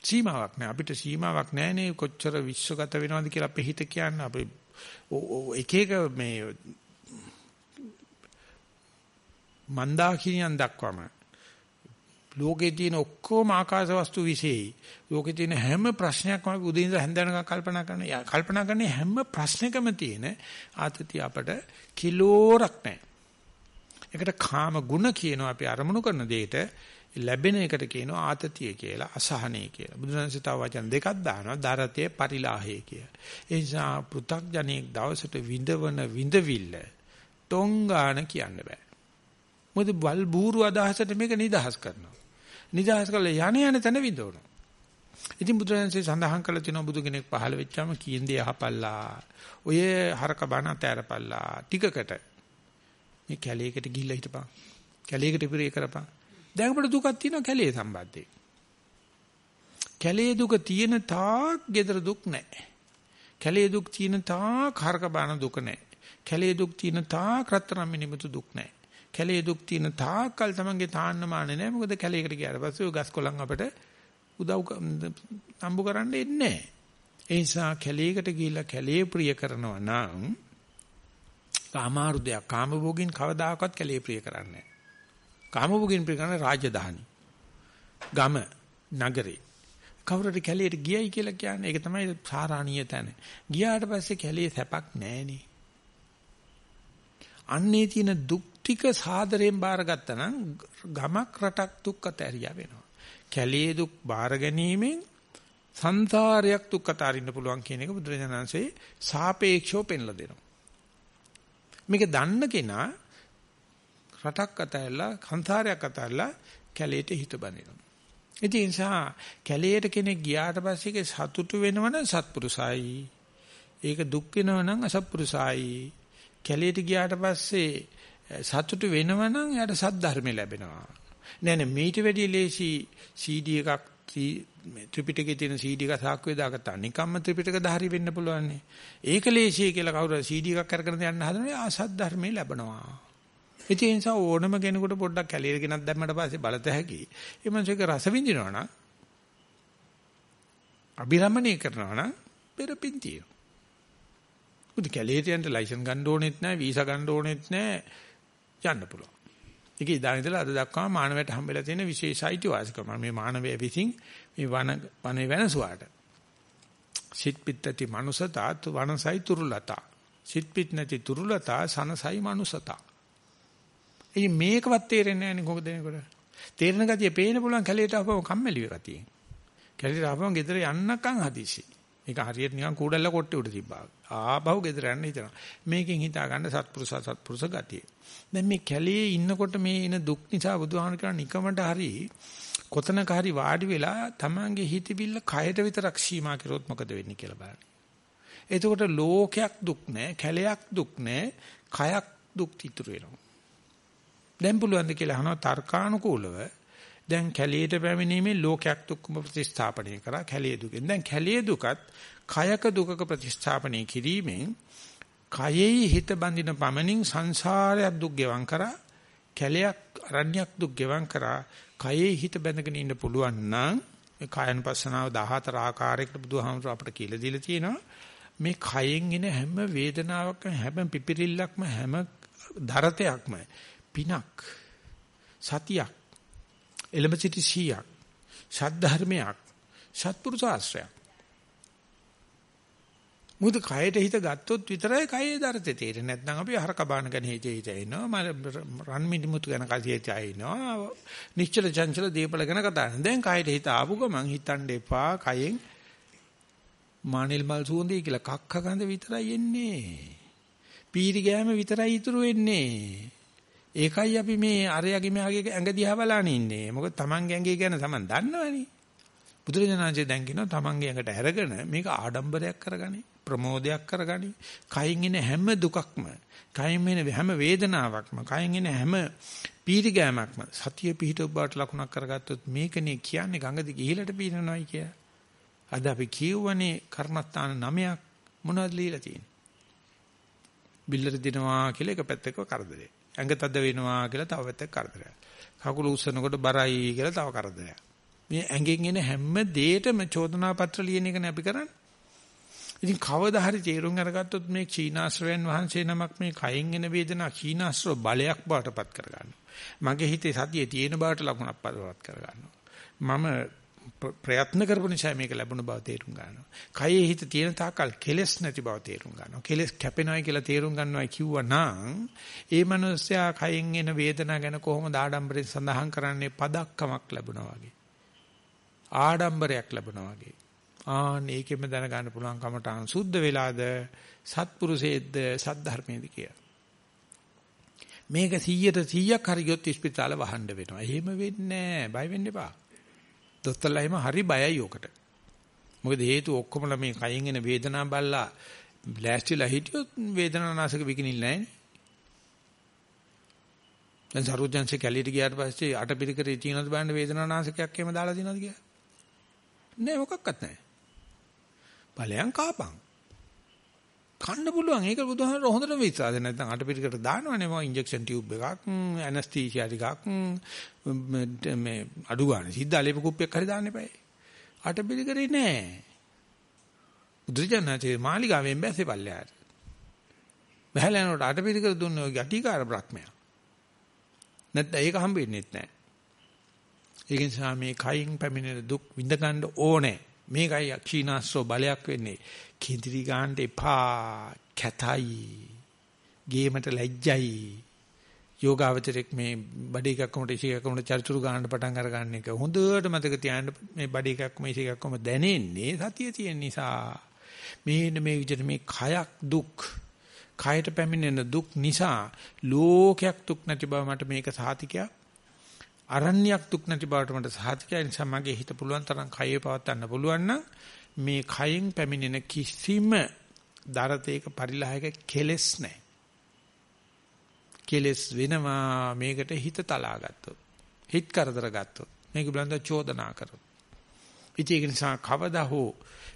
සීමාවක් නෑ අපිට සීමාවක් නෑනේ කොච්චර විශ්වගත වෙනවද කියලා අපේ හිත කියන්නේ අපි එක එක මේ මන්දාකිනියන් දක්වම ලෝකේ තියෙන ඔක්කොම ආකාශ වස්තු විශේෂයි. ලෝකේ තියෙන හැම ප්‍රශ්නයක්ම අපි උදේ ඉඳලා හැන්දනකම් කල්පනා කරන. කල්පනා කරන්නේ හැම ප්‍රශ්නකම තියෙන ආතතිය අපට කිලෝරක් නැහැ. ඒකට කාම ගුණ කියනවා අපි අරමුණු කරන දෙයට ලැබෙන එකට කියනවා ආතතිය කියලා අසහනය කියලා. බුදුරජාණන්සේ තව වචන දෙකක් දානවා දරතේ පරිලාහය කියලා. ඒ නිසා පෘ탁ජනෙක් දවසට විඳවන විඳවිල්ල ටොංගාන කියන්න බෑ. මොකද බල් බూరు අදහසට මේක නිදහස් කරනවා. නිදහස් කරලා යණ යන තැන විඳවනවා. ඉතින් බුදුරජාණන්සේ සඳහන් කළ තියෙනවා බුදු කෙනෙක් පහළ වෙච්චාම කීන් දේ අහපල්ලා. ඔය හරක බණ අතෑරපල්ලා. ටිකකට මේ කැලේකට ගිහිල්ලා හිටපන්. කැලේකට පිරේ කරපන්. දැන් අපිට දුකක් තියෙනවා කැලේ සම්බන්ධයෙන්. කැලේ දුක තියෙන තාක් gedara දුක් නැහැ. කැලේ දුක් තියෙන තාක් හරක බණ දුක නැහැ. කැලේ දුක් තියෙන තාක් රත්තරන් මිනිමුතු දුක් නැහැ. කැලේ දුක් තියෙන තාක්කල් තමන්ගේ තාන්න මාන්නේ නැහැ. මොකද කැලේකට ගියාට පස්සේ ගස් කොළන් අපිට උදව් නම්බු කරන්න එන්නේ නැහැ. ඒ නිසා කැලේකට ගිහිල්ලා කැලේ ප්‍රිය කරනවා නම් කාමාරු දෙයක් කාමභෝගින් කවදාකවත් කැලේ ප්‍රිය කරන්නේ නැහැ. කාමභෝගින් ප්‍රිය කරන්නේ රාජධානි. ගම නගරේ කවුරුරි කැලේට ගියයි කියලා කියන්නේ ඒක තමයි සාරාණීය තැන. ගියාට පස්සේ කැලේ සැපක් නැහෙනේ. අන්නේ තියෙන දුක් ටික සාදරයෙන් බාරගත්තා නම් ගමක් රටක් දුක්කට ඇරියා වෙනවා. කැලේ දුක් බාර ගැනීමෙන් සංසාරයක් දුක්කට අරින්න පුළුවන් කියන එක බුදුරජාණන්සේ සාපේක්ෂව පෙන්ලා දෙනවා. මේක දන්න කෙනා රටක් අතහැරලා සංසාරයක් අතහැරලා කැලේට හිත බඳිනවා. ඒ නිසා කැලේට කෙනෙක් ගියාට පස්සේ ඒක සතුටු වෙනවනම් සත්පුරුසයි. ඒක දුක් වෙනවනම් අසත්පුරුසයි. කැලේට ගියාට පස්සේ සතුටු වෙනවනම් එයාට සද්ධර්ම ලැබෙනවා. නෑ නෑ මීට වැඩිය ලේසි CD එකක් ත්‍රිපිටකයේ තියෙන CD එක සාක්කුවේ දාගත්තා. නිකම්ම ත්‍රිපිටක ධාරි වෙන්න පුළුවන් නේ. ඒක ලේසි කියලා කවුරු CD එකක් අරගෙන යන්න හදනනේ අසද්ධර්මේ ලැබෙනවා. ඒ නිසා ඕනම කෙනෙකුට පොඩ්ඩක් කැලියර ගෙනත් දැම්මට පස්සේ බලත හැකි. ඒ මනසක රස විඳිනවා නම් අභිරමණය කරනවා නම් පෙරපින් තියෙනවා. මුද කැලේට යන්න ලයිසන් ගන්න ඕනෙත් නැහැ, වීසා ගන්න ඕනෙත් නැහැ. යන්න පුළුවන්. ඒක ඉදාන ඉඳලා අද දක්වාම මානවයට හම්බෙලා තියෙන විශේෂ අයිතිවාසිකම. මේ මානවය විසින් මේ වන වනේ වෙනසුවාට. සිත් පිටති මනුසතා වනසයි තුරුලතා. සිත් පිට නැති තුරුලතා සනසයි මනුසතා. ඉතින් මේකවත් තේරෙන්නේ නැහැ නේ කොහොමද එනකොට. තේරෙන ගතිය පේන්න පුළුවන් කැලේට ආපුවම කම්මැලි වේ ගතිය. කැලේට ආපුවම ගෙදර යන්නකම් හදිසි. මේක හරියට නිකන් කූඩල්ල කොට්ටේ උඩ තිබ්බා. ආපහු ගෙදර යන්න හිතනවා. මේකෙන් හිතා ගන්න සත්පුරුෂ සත්පුරුෂ ගතිය. දැන් මේ කැලේ ඉන්නකොට මේ එන දුක් නිසා බුදුහාම කරන නිකමට හරි කොතනක හරි වාඩි වෙලා තමන්ගේ හිතවිල්ල කයට විතරක් සීමා කරොත් මොකද වෙන්නේ කියලා බලන්න. එතකොට ලෝකයක් දුක් නැහැ, කැලයක් දුක් නැහැ, කයක් දුක් ඉතුරු වෙනවා. දැන් පුළුවන් ද කියලා අහනවා තර්කානුකූලව. දැන් කැලියට පැමිණීමේ ලෝකයක් දුක්ඛම ප්‍රතිස්ථාපනය කරා. කැලිය දුකෙන්. දැන් කැලිය දුකත් කයක දුකක ප්‍රතිස්ථාපනය කිරීමෙන් කයෙහි හිත බඳින පමණින් සංසාරයක් දුක් ගෙවම් කරා. කැලයක් අරණ්‍යයක් දුක් ගෙවම් කරා. කයෙහි හිත බැඳගෙන ඉන්න පුළුවන් නම් මේ කායන පස්සනාව 14 ආකාරයකට බුදුහාමුදුර අපිට කියලා දීලා තියෙනවා. මේ කයෙන් එන හැම වේදනාවක්ම හැම පිපිරිල්ලක්ම හැම දරතයක්ම පිනක් සතියක් එළඹ සිටි සීයක් සද්ධර්මයක් සත්පුරුෂ ආශ්‍රයක්. මුද කයට හිත ගත්තොත් විතරයි කයේ දරතේ තේරෙන්නේ. නැත්නම් අපි හරක බාන ගැන හිතේ හිතේ ඉනවා රන් මිනිමුතු ගැන කසියේ ඉනවා නිශ්චල චංචල දීපල ගැන කතා කරනවා. දැන් කයට හිත ආපු ගමන් හිතන්න එපා කයෙන් මානිල් මල් සුවඳයි කියලා කක්ක ගඳ විතරයි එන්නේ. පීරි ගෑම විතරයි ඉතුරු වෙන්නේ. ඒකයි අපි මේ අරයගේ මෙයාගේ ඇඟ දිහා බලන ඉන්නේ. මොකද Taman ඇඟේ ගැන Taman දන්නවනේ. බුදුරජාණන්සේ දැන් කියනවා Tamanගේ ඇඟට අරගෙන මේක ආඩම්බරයක් කරගනි, ප්‍රමෝදයක් කරගනි. කයින් එන හැම දුකක්ම, කයින් එන හැම වේදනාවක්ම, කයින් එන හැම පීරිගෑමක්ම සතිය පිහිටව බවට ලකුණක් කරගත්තොත් මේකනේ කියන්නේ ගඟ දිගේ ඉහළට පීනනවායි කිය. අද අපි කියවනේ කර්මස්ථාන නමයක් මොනවද লীලා තියෙන්නේ? බිල්ලර දිනවා කියලා එක පැත්තක කරදරේ. ඇඟ තද වෙනවා කියලා තව පැත්තක් කරදරයක්. කකුල උස්සනකොට බරයි කියලා තව කරදරයක්. මේ ඇඟෙන් එන හැම දෙයකම චෝදනා පත්‍ර ලියන එකනේ අපි කරන්නේ. ඉතින් කවදා හරි තේරුම් අරගත්තොත් මේ චීනාශ්‍රවයන් වහන්සේ නමක් මේ කයෙන් එන වේදනා චීනාශ්‍රව බලයක් බවටපත් කරගන්නවා. මගේ හිතේ සතියේ තියෙන බවට ලකුණක් පදවත් කරගන්නවා. මම ප්‍රයත්න කරපු නිසා මේක ලැබුණ බව තේරුම් ගන්නවා. කයේ හිත තියෙන තාකල් කෙලස් නැති බව තේරුම් ගන්නවා. කෙලස් කැපෙනවයි කියලා තේරුම් ගන්නවයි කිව්වනම් ඒ මනුස්සයා කයෙන් එන වේදනාව ගැන කොහොමද ආඩම්බරෙන් සඳහන් කරන්නේ පදක්කමක් ලැබුණා වගේ. ආඩම්බරයක් ලැබුණා වගේ. ආන් ඒකෙම දැනගන්න පුළුවන් කමටහන් සුද්ධ වෙලාද සත්පුරුෂයේද සද්ධර්මයේද කියලා. මේක 100ට 100ක් හරි ගියොත් ඉස්පිතාල වහන්න වෙනවා. එහෙම වෙන්නේ නැහැ. බය වෙන්න එපා. දොස්තරලා එහෙම හරි බයයි ඕකට. මොකද හේතුව ඔක්කොමලා මේ කයින් එන වේදනාව බල්ලා බ්ලාස්ටිලා හිටියොත් වේදනානාශක විකිනිල් නැහැ. දැන් සරුවජන්සේ කැලියට ගියාට පස්සේ අටපිරිකරේ තියෙනවද බලන්න වේදනානාශකයක් එහෙම දාලා දිනවද කියලා? නෑ මොකක්වත් නෑ. ඵලයන් කාපන්. කන්න පුළුවන්. ඒක බුදුහාමර හොඳටම විශ්වාස නැත්නම් අටපිරිකට දානවනේ මම ඉන්ජෙක්ෂන් ටියුබ් එකක්, ඇනස්තීසියා ටිකක් මේ අඩු ගන්න. සිද්ධ අලේප කුප්පියක් හරි දාන්න එපා. අටපිරිකරේ නෑ. බුදුජානකේ මාලිගාවෙන් බැස්සේ පල්ලෙහාට. බහැලා යනකොට අටපිරිකර දුන්නේ ඔය ගැටිකාර බ්‍රහ්මයා. නැත්නම් ඒක හම්බෙන්නේ නැහැ. ඒක නිසා මේ කයින් පැමිණෙන දුක් විඳ ගන්න ඕනේ. මේකයි අක්ෂීනාස්ත්‍රෝ බලයක් වෙන්නේ. කිඳිරි ගන්න එපා. කැතයි. ගේමට ලැජ්ජයි. යෝගාවචරයක් මේ බඩ එකක් කොමට ඉසි එකක් කොමට චර්චුරු ගන්න පටන් අර ගන්න එක හොඳට මතක තියාගන්න මේ බඩ එකක් කොම ඉසි එකක් කොම දැනෙන්නේ සතිය තියෙන නිසා මේ මේ විදිහට මේ කයක් දුක් කයට පැමිණෙන දුක් නිසා ලෝකයක් දුක් නැති බව මට මේක සාතිකයක් අරණ්‍යයක් දුක් නැති බවට මට සාතිකයි නිසා මගේ හිත පුළුවන් තරම් කයේ පවත්වන්න පුළුවන් නම් මේ කයෙන් පැමිණෙන කිසිම දරතේක පරිලහයක කෙලස් නැහැ. කෙලස් වෙනවා මේකට හිත තලා ගත්තොත්. හිත කරදර ගත්තොත්. මේක බලන්ද චෝදනා කරොත්. ඉතින් ඒක නිසා කවදා හෝ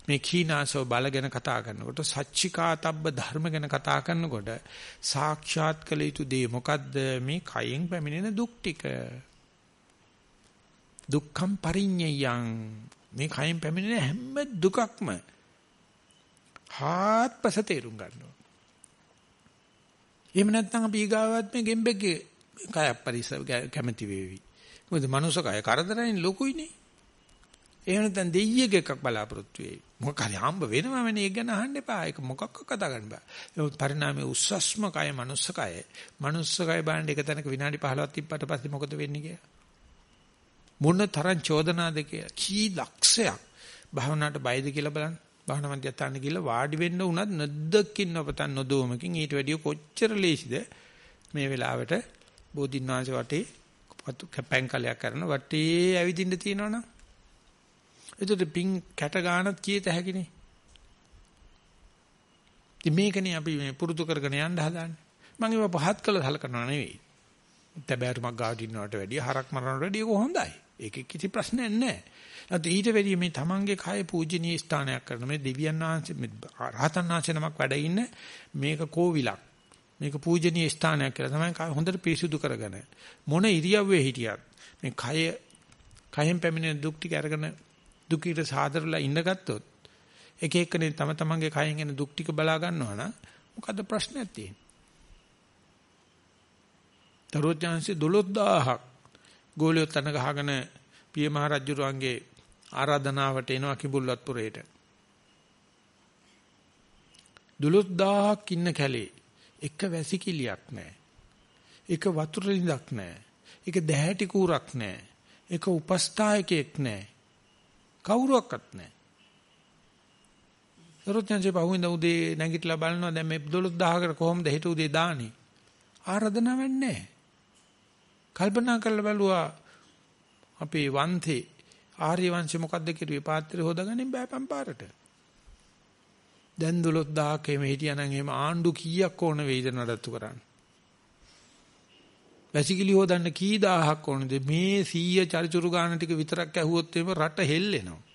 මේ කීනාසෝ බල ගැන කතා කරනකොට සච්චිකාතබ්බ ධර්ම ගැන කතා කරනකොට සාක්ෂාත් කළ යුතු දේ මොකද්ද මේ කයෙන් පැමිණෙන දුක් ටික දුක්ඛම් පරිඤ්ඤයං මේ කයෙන් පැමිණෙන හැම දුකක්ම හාත්පස තේරුම් ගන්නවා. එහෙම නැත්නම් අපි ඊගාවත් මේ ගෙම්බෙක්ගේ කය පරිස කැමැති වේවි. මොකද මනුස්ස කය කරදරයින් ලොකුයිනේ. එහෙම නැත්නම් දෙයියෙක් එකක් බලාපොරොත්තු වෙයි. මොකක් හරි හම්බ වෙනවමනේ ඒක ගැන අහන්න එපා. ඒක මොකක්ක කතා කරන්න බෑ. ඒ පරිණාමයේ උස්සස්ම කය මනුස්ස කය. මනුස්ස කය බලන්න එක තැනක විනාඩි 15ක් තිබ්බට පස්සේ මොකද වෙන්නේ කියලා. මොන තරම් චෝදනාද කියලා. කී ලක්ෂයක් භවනාට බයද කියලා බලන්න. භවනා මධ්‍යස්ථාන ගිහලා වාඩි වෙන්න උනත් නැද්දකින් ඔබතන් නොදෝමකින් ඊට වැඩිය කොච්චර ලේසිද මේ වෙලාවට බෝධින්වාංශ වටේ කැපෙන් කලයක් කරන වටේ ඇවිදින්න තියෙනවනම් එතකොට පිං කැට ගන්නත් කීයත හැකිනේ. ඉතින් මේකනේ අපි මේ පුරුදු කරගෙන යන්න හදාන්නේ. මම ඒව පහත් කළ සලකනවා නෙවෙයි. තැබෑරුමක් ගාවට ඉන්නවට වැඩිය හරක් මරනවට වැඩිය හොඳයි. ඒකේ කිසි ප්‍රශ්නයක් නැහැ. නැත්නම් ඊට වැඩිය මේ තමන්ගේ කය පූජනීය ස්ථානයක් කරන මේ දෙවියන් වහන්සේ රහතන් වහන්සේ නමක් වැඩ ඉන්න මේක කෝවිලක්. මේක පූජනීය ස්ථානයක් කියලා තමයි කය හොඳට පිරිසුදු කරගෙන මොන ඉරියව්වේ හිටියත් මේ කය කයෙන් පැමිණෙන දුක් ටික අරගෙන දුකීට සාදරලා ඉඳගත්තොත් එක එක්කනේ තම තමන්ගේ කයෙන් එන දුක් ටික බලා ගන්නවා නම් මොකද්ද ප්‍රශ්නයක් තියෙන්නේ? දරෝජාන්සේ 12000ක් ගෝලියෝ තන ගහගෙන පිය මහ රජුරුවන්ගේ ආරාධනාවට එනවා කිඹුල්වත්පුරේට. 12000ක් ඉන්න කැලේ එක වැසිකිලියක් නැහැ. එක වතුර ලිඳක් නැහැ. එක දැහැටි කූරක් නැහැ. එක උපස්ථායකයෙක් නැහැ. කවුරුවක්වත් නැහැ. සරෝජනසේ පහුවෙන්ද උදේ නැගිටලා බලනවා දැන් මේ 12000කට කොහොමද හෙට උදේ දාන්නේ? ආරාධනාවක් නැහැ. කල්පනා කරලා බැලුවා අපේ වන්තේ ආර්ය වංශෙ මොකද්ද කිරුවේ පාත්‍රය හොදාගන්නේ බෑපම් පාරට. දැන් 12000ක එහෙම හිටියනම් එහෙම ආණ්ඩු කීයක් ඕන වෙයිද නඩත්තු කරන්න. වැසිකිලි හොදන්න කී දහහක් ඕනද මේ 100 චරිචුරු ගාන ටික විතරක් ඇහුවොත් එහෙම රට හෙල්ලෙනවා.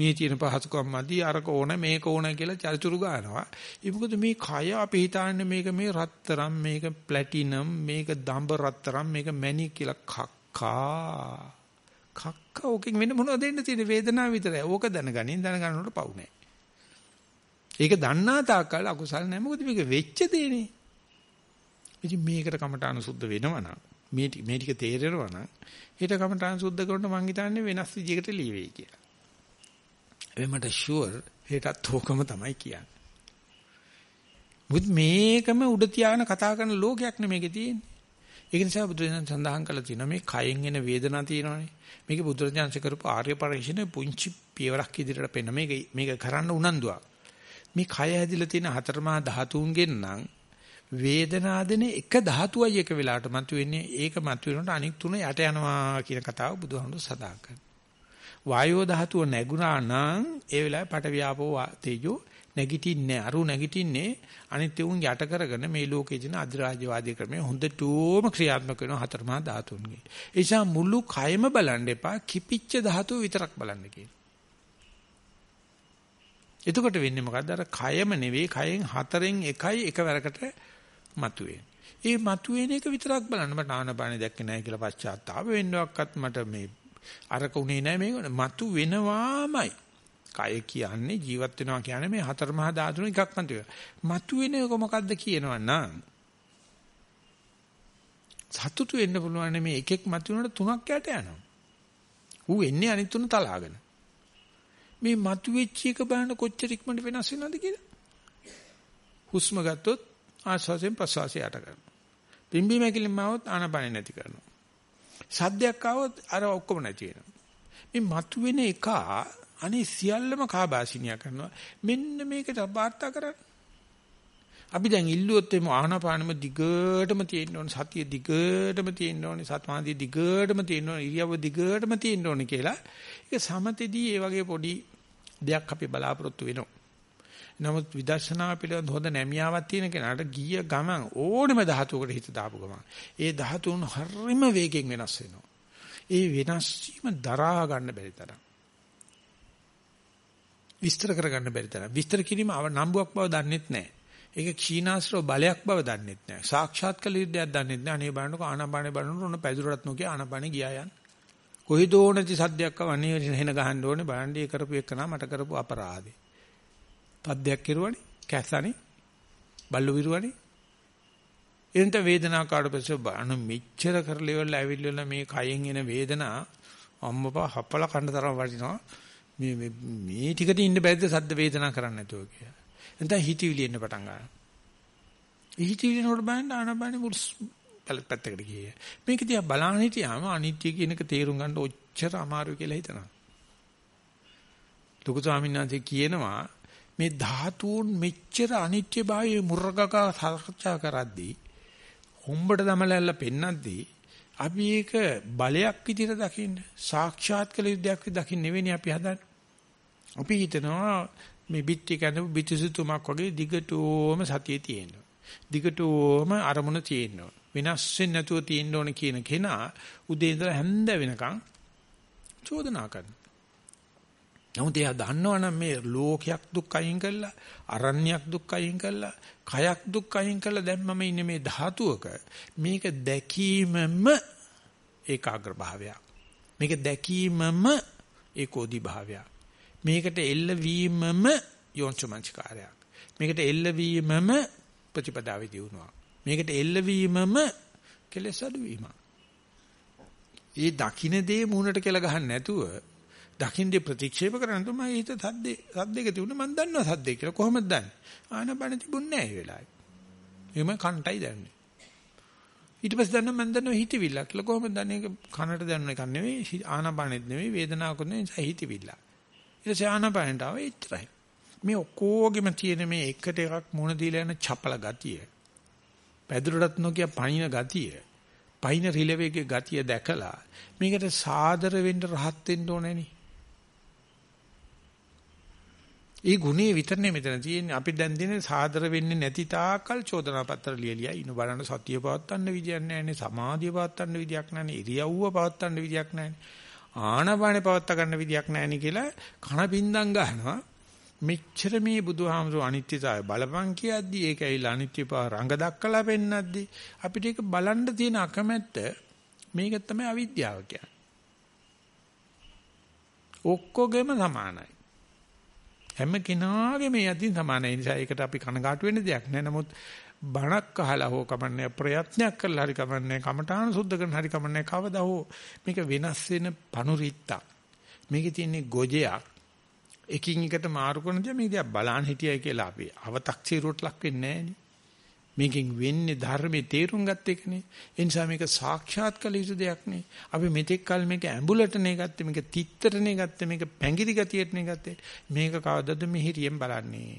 මේ තියෙන පහසුකම් මදි අරක ඕන මේක ඕන කියලා චරිචුරු ගන්නවා. ඒ මොකද මේ කය අපි හිතන්නේ මේක මේ රත්තරම් මේක ප්ලැටිනම් මේක දඹ රත්තරම් මේක මැණික් කියලා කක්කා. කක්කා ඕකෙන් වෙන මොනවද දෙන්න තියෙන වේදනාව විතරයි. ඕක දැනගනින් දැනගන්නකොට පවු නැහැ. ඒක දන්නා තාක්කල් අකුසල් නැහැ. මොකද මේක වෙච්ච දෙන්නේ. ඉතින් මේකට කමඨාන සුද්ධ වෙනවා නම් මේ මේ ටික තේරෙනවා නම් ඊට කමඨාන සුද්ධ කරනකොට මං හිතන්නේ වෙනස් විදිහකට ලියවෙයි කියලා. ඒ මට ෂුවර් හෙටත් ඕකම තමයි කියන්නේ. මුත් මේකම උඩ තියාගෙන කතා කරන ලෝකයක් නෙමේකේ තියෙන්නේ. ඒක නිසා බුදුරජාණන් සඳහන් කළා තියෙනවා මේ කයෙන් එන වේදනාව තියෙනවානේ. මේක බුදුරජාණන්සේ කරපු ආර්ය පරිශ්‍රණය පුංචි පියවරක් ඉදිරියට පෙන්න මේක මේක කරන්න උනන්දුවක්. මේ කය ඇදිලා තියෙන හතරමහා ධාතුන්ගෙන් නම් වේදනා දෙන එක ධාතුවයි එක වෙලාවට මතුවෙන්නේ ඒක මතුවෙනකොට අනික් තුන යට යනවා කියන කතාව බුදුහාමුදුරු සදා කරනවා. වායෝ ධාතුව නැගුණා නම් ඒ වෙලාවේ පට ව්‍යාපෝ තේජෝ නැගිටින්නේ අරු නැගිටින්නේ අනිත් උන් යට කරගෙන මේ ලෝකයේ දින අධිරාජ්‍යවාදී ක්‍රමය හොඳටම ක්‍රියාත්මක වෙනවා හතරමහා ධාතුන්ගේ. ඒ නිසා මුළු කයම බලන්න එපා කිපිච්ච ධාතුව විතරක් බලන්න කියලා. එතකොට වෙන්නේ මොකද්ද? අර කයම නෙවෙයි කයෙන් හතරෙන් එකයි එකවරකට මතුවේ. ඒ මතුවෙන එක විතරක් බලන්න මට ආනපානෙ දැක්කේ නැහැ කියලා පශ්චාත්තාප වෙන්නවක්වත් මට මේ අරක උනේ නැහැ මේක මතු වෙනවාමයි. කය කියන්නේ ජීවත් වෙනවා කියන්නේ මේ හතර මහා ධාතුන එකක් මත වේ. මතු වෙන එක මොකද්ද කියනවනම් සතුටු වෙන්න පුළුවන් මේ එකෙක් මතු වෙනකොට තුනක් යට යනවා. ඌ එන්නේ අනිත් තුන තලාගෙන. මේ මතු වෙච්ච එක බලන්න කොච්චර ඉක්මනට වෙනස් වෙනවද කියලා. හුස්ම ගත්තොත් ආස්වාසයෙන් ප්‍රසවාසය යට කරනවා. පිම්බීම හැකිලිම આવොත් ආනපනෙ නැති කරනවා. සද්දයක් આવොත් අර ඔක්කොම නැති වෙනවා. මේ මතුවෙන එක අනේ සියල්ලම කාබාසිනියා කරනවා. මෙන්න මේකට වාර්තා කරන්න. අපි දැන් ඉල්ලුවොත් එමු ආහනපානම දිගටම තියෙන්න ඕනේ සතිය දිගටම තියෙන්න ඕනේ සත්මාදී දිගටම තියෙන්න ඕනේ ඉරියව්ව දිගටම තියෙන්න ඕනේ කියලා ඒක සමතේදී ඒ වගේ පොඩි දෙයක් අපි බලාපොරොත්තු වෙනවා නමුත් විදර්ශනා පිළිබඳ හොඳ නැමියාවක් තියෙන කෙනාට ගිය ගමන් ඕනෙම ධාතුවකට හිත දාපු ගමන් ඒ ධාතුන් හරිම වේගෙන් වෙනස් වෙනවා. ඒ වෙනස් වීම දරා ගන්න බැරි තරම්. විස්තර කරගන්න බැරි තරම්. විස්තර කිරීම අව නම්බුවක් බව දන්නෙත් නැහැ. ඒක ක්ෂීණාශ්‍රව බලයක් බව දන්නෙත් නැහැ. සාක්ෂාත් කළ යුද්ධයක් දන්නෙත් නැහැ. අනේ බලන්නකො ආනාපානේ බලනකොට ඔන්න පැදුරටත් නොකිය ආනාපානේ ගියා යන්න. කොයිදෝ නැති සද්දයක් ආව අනේ වෙන ගහන්න ඕනේ බලන්න ඒ කරපු එකනා මට කරපු අපරාධේ. පද්දයක් කෙරුවනේ කැස්සනේ බල්ලු විරුවනේ එනත වේදනාව කාට පස්සේ බාන මෙච්චර කරලා ඉවරලා ඇවිල්ලා මේ කයෙන් එන වේදනා අම්මපා හපල කන්න තරම් වටිනවා. මේ මේ ටිකට ඉන්න බැරිද සද්ද වේදනා කරන්නේ නැතුව කියලා. එතන හිතවිලි එන්න පටන් ගන්නවා. හිතවිලි නෝඩ බලන්න ආනබනේ මුල් පැත්තකට ගියේ. මේක දිහා බලන්න හිටියාම අනිත්‍ය කියන එක තේරුම් ගන්න ඔච්චර අමාරු කියලා හිතනවා. ලොකු ස්වාමීන් වහන්සේ කියනවා මේ ධාතුන් මෙච්චර අනිත්‍යභාවයේ මුර්ගකා සාකච්ඡා කරද්දී හොම්බට දමලැල්ල පෙන්නද්දී අපි ඒක බලයක් විදිහට දකින්න සාක්ෂාත් කළ යුද්ධයක් විදිහට දකින්න නෙවෙයි අපි හදන්නේ. අපි හිතනවා මේ බිත්ති කැඳපු බිත්තිසුතුමක් වගේ දිගටම සතියේ තියෙනවා. දිගටම අරමුණ තියෙනවා. වෙනස් වෙන්නේ නැතුව තියෙන්න ඕන කියන කෙනා උදේ ඉඳලා හැන්ද වෙනකන් චෝදනා කරනවා. නමුත් එයා දන්නවනම් මේ ලෝකයක් දුක් අයින් කළා, අරණ්‍යයක් දුක් අයින් කළා, කයක් දුක් අයින් කළා දැන් මම ඉන්නේ මේ ධාතුවක. මේක දැකීමම ඒකාග්‍ර භාවයක්. මේක දැකීමම ඒකෝදි භාවයක්. මේකට එල්ලවීමම යෝන්චමංචකාරයක්. මේකට එල්ලවීමම ප්‍රතිපදාවේ දියුණුවක්. මේකට එල්ලවීමම කෙලෙස් අඩුවීමක්. ඒ දකින්න දේ මූණට කියලා ගහන්න නැතුව දකින්නේ ප්‍රතික්ෂේප කරන තුම හිත සද්දේ සද්දේක තිබුණා මම දන්නවා සද්දේ කියලා කොහොමද දන්නේ? ආනබන තිබුණේ නැහැ ඒ වෙලාවේ. එහෙම කන්ටයි දන්නේ. ඊට පස්සේ දන්නවා මම දන්නවා හිතවිල්ල කියලා. කොහොමද දන්නේ? ඒක කනට දැනුන එකක් නෙවෙයි ආනබනෙත් නෙවෙයි වේදනාවකුත් නෙවෙයි හිතවිල්ල ඊට පස්සේ ආනබනට ආව එච්චරයි. මේ ඔක්කොගෙම තියෙන මේ එකට එකක් මුණ දීලා යන චපල ගතිය. පැදුරටත් නොකිය පණින ගතිය. පයින් රිලෙවේගේ ගතිය දැකලා මේකට සාදර වෙන්න රහත් වෙන්න ඕනේ නේ. ඒ ගුණේ විතරනේ මෙතන තියෙන්නේ. අපි දැන් දිනේ සාදර වෙන්නේ නැති තාකල් චෝදනා පත්‍ර ලියලියා ඉන්න බලන්න සතිය පවත්වන්න විදියක් නැහැනේ. සමාධිය පවත්වන්න විදියක් නැහැනේ. ඉරියව්ව පවත්වන්න විදියක් නැහැනේ. ආනපානේ පවත්වා ගන්න විදියක් නැහැනේ කියලා කන පින්දම් ගන්නවා. මෙච්චර මේ බුදුහාමුදුරු අනිත්‍යතාවය බලපං කියද්දි ඒක ඇවිල්ලා අනිත්‍යපව රඟ දක්කලා පෙන්නද්දි අපිට ඒක බලන්න තියෙන අකමැත්ත මේක තමයි අවිද්‍යාව කියන්නේ. ඔක්කොගෙම සමානයි. හැම කෙනාගේම යදින් සමානයි. නිසා ඒකට අපි කනගාටු වෙන්න දෙයක් නෑ. නමුත් බණක් අහලා හෝ කමන්නේ ප්‍රයත්නයක් කරලා හරි කමන්නේ කමඨාන සුද්ධ කරන හරි කමන්නේ කවදා හෝ මේක වෙනස් වෙන පනුරිත්තක්. මේකේ තියෙන ගොජයක් එකින් එකට මාරු කරන දේ මේ දිහා බලන් හිටියයි කියලා අපි අව탁සීරුවට ලක් වෙන්නේ නෑනේ. මේකෙන් වෙන්නේ ධර්මයේ තේරුම් ගත්ත එකනේ. ඒ නිසා මේක සාක්ෂාත් කළ යුතු දෙයක් නේ. අපි මෙතෙක් කල මේක ඇඹුලටනේ ගත්තේ, මේක තිත්තරනේ ගත්තේ, මේක පැංගිරි ගතියටනේ ගත්තේ. මේක කවදද මිහිරියෙන් බලන්නේ?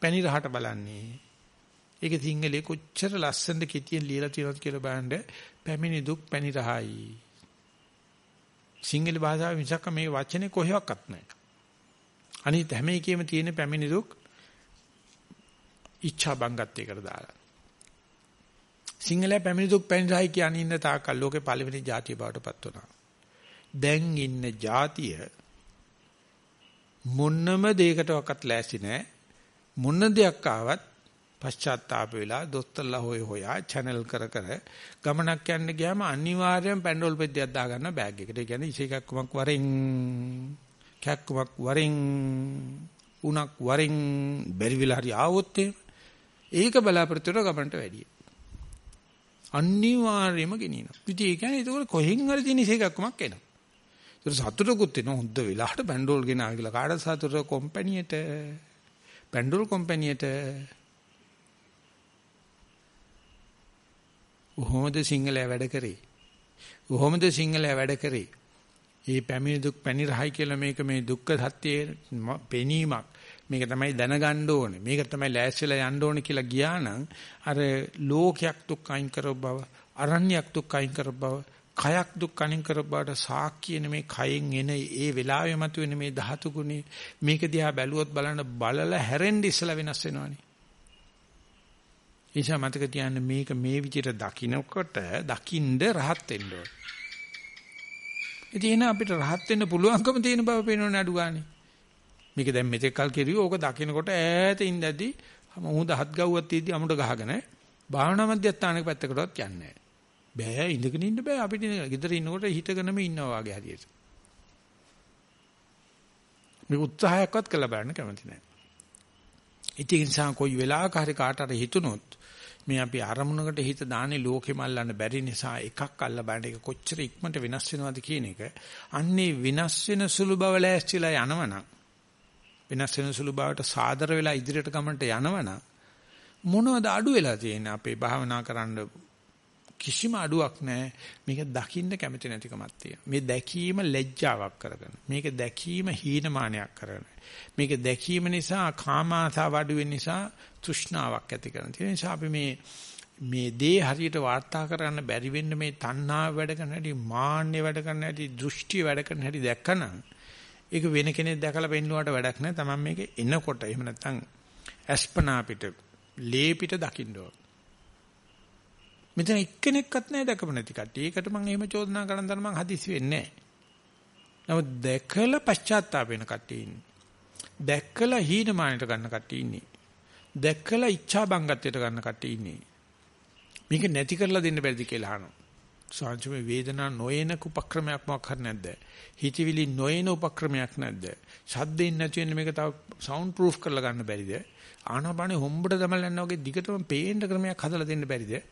පැණි රහට බලන්නේ. ඒක සිංහලේ කොච්චර ලස්සනද කිතියෙන් ලියලා තියෙනවද කියලා බලන්න පැමිණි දුක් පැණි රහයි. සිංහල භාෂාවේ මිසක් මේ වචනේ කොහෙවත් නැහැ. අනිත් හැම එකෙම තියෙන පැමිණි දුක් ඉච්ඡා බංගත්වයකට දාලා. සිංහලයේ පැමිණි දුක් පැනිරහයි කියන ඉන්න තාකල් ලෝකේ පළවෙනි ජාතිය බවට පත් වුණා. දැන් ඉන්න ජාතිය මොන්නම දෙයකටවත් ලෑස්ති නැහැ. මොන දෙයක් ආවත් පශ්චාත්තාප වෙලා දොස්තරලා හොය හොයා channel කර කර ගමනක් යන්න ගියාම අනිවාර්යෙන් පැන්ඩෝල් පෙද්දයක් දාගන්න බෑග් එකට. ඒ කියන්නේ ඉසේකක්කමක් වරෙන් කැක්කමක් වරෙන් උණක් වරෙන් බැරි වෙලා හරි ආවොත් එහෙම ඒක බලාපොරොත්තු වෙන ගමනට වැඩිය. අනිවාර්යයෙන්ම ගෙනියනවා. ඉතින් ඒ කියන්නේ ඒක කොහෙන් හරි තියෙන ඉසේකක්කමක් එනවා. ඒක සතුටකුත් වෙනවා හොඳ වෙලාවට බැන්ඩෝල් ගෙනා කියලා කාටද සතුට කම්පැනියට බැන්ඩෝල් කම්පැනියට කොහොමද සිංහලයා වැඩ කරේ? කොහොමද සිංහලයා වැඩ කරේ? මේ පැමිණි දුක් පැණි රහයි කියලා මේක මේ දුක්ඛ සත්‍යයේ පෙනීමක් මේක තමයි දැනගන්න ඕනේ. මේක තමයි ලෑස්තිලා යන්න ඕනේ කියලා ගියා නම් අර ලෝකයක් දුක් අයින් කරව බව, අරණ්‍යයක් දුක් අයින් කරව බව, කයක් දුක් අයින් කරව බවට සාක්කියනේ මේ කයෙන් එන ඒ වෙලාවෙ මතුවෙන මේ ධාතු ගුණේ මේක දිහා බැලුවොත් බලන්න බලලා හැරෙන්න ඉස්සලා වෙනස් වෙනවනේ. ඒෂා මතක තියාගන්න මේක මේ විදිහට දකින්නකොට දකින්ද රහත් වෙන්න ඕනේ. ඉතින් අපිට රහත් වෙන්න පුළුවන්කම තියෙන බව පේනවනේ අඩු ගානේ. මේක දැන් මෙතෙක් කල් කෙරුවේ ඕක දකින්නකොට ඈත ඉඳදී මොහොත හත් ගව්වක් තියදී අමුඩ ගහගෙන භාවනා මධ්‍යස්ථානක පැත්තකටවත් යන්නේ බෑ ඉඳගෙන ඉන්න බෑ අපිට ගෙදර ඉන්නකොට හිතගෙනම ඉන්නවා වගේ හරියට. මේ උත්සාහයක්වත් කළ බලන්න කැමති නැහැ. ඉතින් නිසා කොයි වෙලාවක හරි කාට හරි හිතුනොත් මේ අපි අරමුණකට හිත දාන්නේ ලෝකෙම අල්ලන්න බැරි නිසා එකක් අල්ල බලන්න ඒක කොච්චර ඉක්මනට වෙනස් වෙනවද කියන එක. අන්නේ වෙනස් වෙන සුළු බව ලෑස්තිලා යනවනම් වෙනස් වෙන සුළු බවට සාදර වෙලා ඉදිරියට ගමනට යනවනම් මොනවද අඩු වෙලා තියෙන්නේ අපේ භාවනා කරන්න කිසිම අඩුවක් නැහැ මේක දකින්න කැමති නැතිකමක් තියෙනවා මේ දැකීම ලැජ්ජාවක් කරගෙන මේක දැකීම හීනමානයක් කරගෙන මේක දැකීම නිසා කාමාසාව අඩු වෙන නිසා තෘෂ්ණාවක් ඇති කරන. ඒ නිසා අපි මේ මේ දේ හරියට වාර්තා කරන්න බැරි වෙන්න මේ තණ්හාව වැඩ කරන හැටි, මාන්නය වැඩ කරන හැටි, දෘෂ්ටි වැඩ කරන හැටි දැක්කනම් ඒක වෙන කෙනෙක් දැකලා පෙන්නුවාට වැඩක් නැහැ. Taman මේක එනකොට එහෙම නැත්නම් ඇස්පනා පිට, ලේ පිට දකින්න ඕන. මෙතන එක්කෙනෙක්වත් නැහැ දැකපු නැති කට්ටිය. ඒකට මම එහෙම චෝදනා කරන්න තරම් මම හදිසි වෙන්නේ නැහැ. නමුත් දැකලා පශ්චාත්තාප වෙන කට්ටිය ඉන්නේ. දැකලා හීනමානයට ගන්න කට්ටිය ඉන්නේ. දැකලා ඉච්ඡා බංගත්වයට ගන්න කට්ටිය ඉන්නේ. මේක නැති කරලා දෙන්න බැරිද කියලා අහනවා. සාංශමේ වේදනා නොයන උපක්‍රමයක් මොකක් හරි නැද්ද? හිතවිලි නොයන උපක්‍රමයක් නැද්ද? ශබ්දෙන් නැති වෙන මේක තව සවුන්ඩ් ප්‍රූෆ් කරලා ගන්න බැරිද? ආනාපානේ හොම්බට දමල යනවා වගේ දිගටම පේන්න ක්‍රමයක් හදලා දෙන්න බැරිද?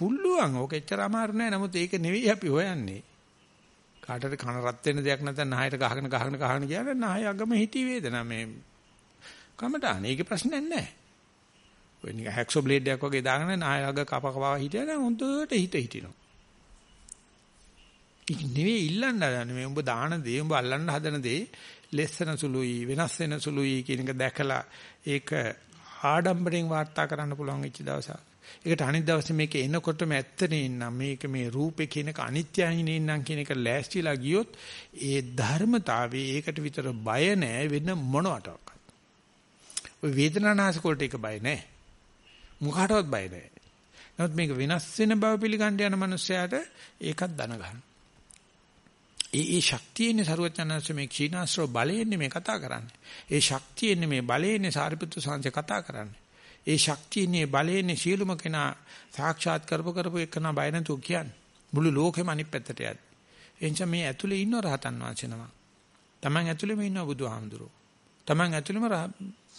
පුළුවන්. ඕක එච්චර අමාරු නෑ. නමුත් ඒක නෙවෙයි අපි හොයන්නේ. කාටට කන රත් වෙන දෙයක් නැත්නම් නහයට ගහගෙන ගහගෙන ගහගෙන කියන්නේ නහය අගම හිටි වේදනා මේ කමටහන. ඒකේ ප්‍රශ්නයක් නැහැ. ඔය නික හැක්සෝ බ්ලේඩ් එකක් වගේ දාගෙන නායග කප කපා හිටියද හොඳට හිත හිටිනවා. ඒක නෙවෙයි ඉල්ලන්න හදන්නේ මේ උඹ දාන දේ උඹ අල්ලන්න හදන දේ ලෙස්සන සුළුයි වෙනස් වෙන සුළුයි කියන එක දැකලා ඒක ආඩම්බරෙන් වාර්තා කරන්න පුළුවන් වෙච්ච දවසක්. ඒකට අනිත් දවසේ මේක එනකොටම ඇත්තනේ ඉන්නම් මේක මේ රූපේ කියනක අනිත්‍යයිනේ ඉන්නම් කියන එක ලෑස්තිලා ගියොත් ඒ ධර්මතාවයේ ඒකට විතර බය නැහැ වෙන මොනවටවත්. ඔය වේදනානාශක වලට ඒක බය නැහැ. මොකටවත් බය නැහැ. නමුත් මේක වෙනස් වෙන බව පිළිගන්න යන මනුස්සයාට ඒකත් දන ගන්න. ඒ ඒ ශක්තියනේ සරුවචනංශ මේ ක්ෂීණාශ්‍රව බලයෙන්නේ මේ කතා කරන්නේ. ඒ ශක්තියනේ මේ බලයෙන්නේ සාරිපුත්‍ර සංජය කතා කරන්නේ. ඒ ශක්තියනේ බලයෙන්නේ සියලුම කෙනා සාක්ෂාත් කරප කරපු එකනා බය නැතුව කියන්නේ. මුළු ලෝකෙම අනිත් පැත්තට යද්දි. එනිසා මේ ඇතුලේ ඉන්න රහතන් වහන්සේනවා. Taman ඇතුලේම ඉන්න බුදුහාමුදුරුවෝ. Taman ඇතුලේම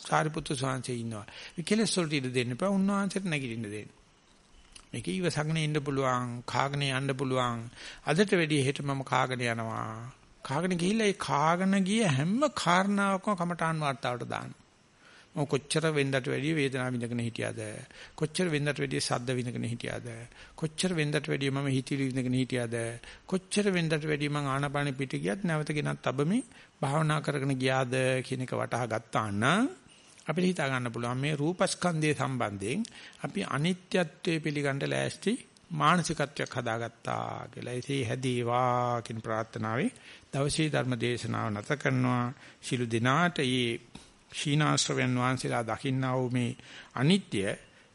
සාරිපුත්‍ර ස්වාමීන් ඉන්නවා. මේ කෙලෙස් වලට ඉඩ දෙන්න එපා. උන්වහන්සේට නැගිටින්න දෙන්න. මේක ඊවසගෙන ඉන්න පුළුවන්, කාගෙන යන්න පුළුවන්. අදට වැඩිය හෙට මම කාගෙන යනවා. කාගෙන ගිහිල්ලා ඒ කාගෙන ගිය හැම කාරණාවකම කමඨාන් වාර්තාවට දානවා. මම කොච්චර වෙන්දට වැඩිය වේදනාව විඳගෙන හිටියද කොච්චර වෙන්දට වැඩිය සද්ද විඳගෙන හිටියද කොච්චර වෙන්දට වැඩිය මම හිතිලි විඳගෙන හිටියද කොච්චර වෙන්දට වැඩිය මම ආනාපානෙ පිට ගියත් නැවත ගෙනත් අබමින් භාවනා කරගෙන ගියාද කියන එක වටහා ගත්තා නම් අපිට හිතා ගන්න පුළුවන් මේ රූපස්කන්ධය සම්බන්ධයෙන් අපි අනිත්‍යත්වයේ පිළිගන්න ලෑස්ති මානසිකත්වයක් හදාගත්තා කියලා. ඒසේ හැදේවා කියන ප්‍රාර්ථනාවේ දවසේ ධර්ම දේශනාව නැත කරනවා. ශිළු දිනාට මේ ශීනාශ්‍රවයන් වහන්සේලා දකින්නා වූ මේ අනිත්‍ය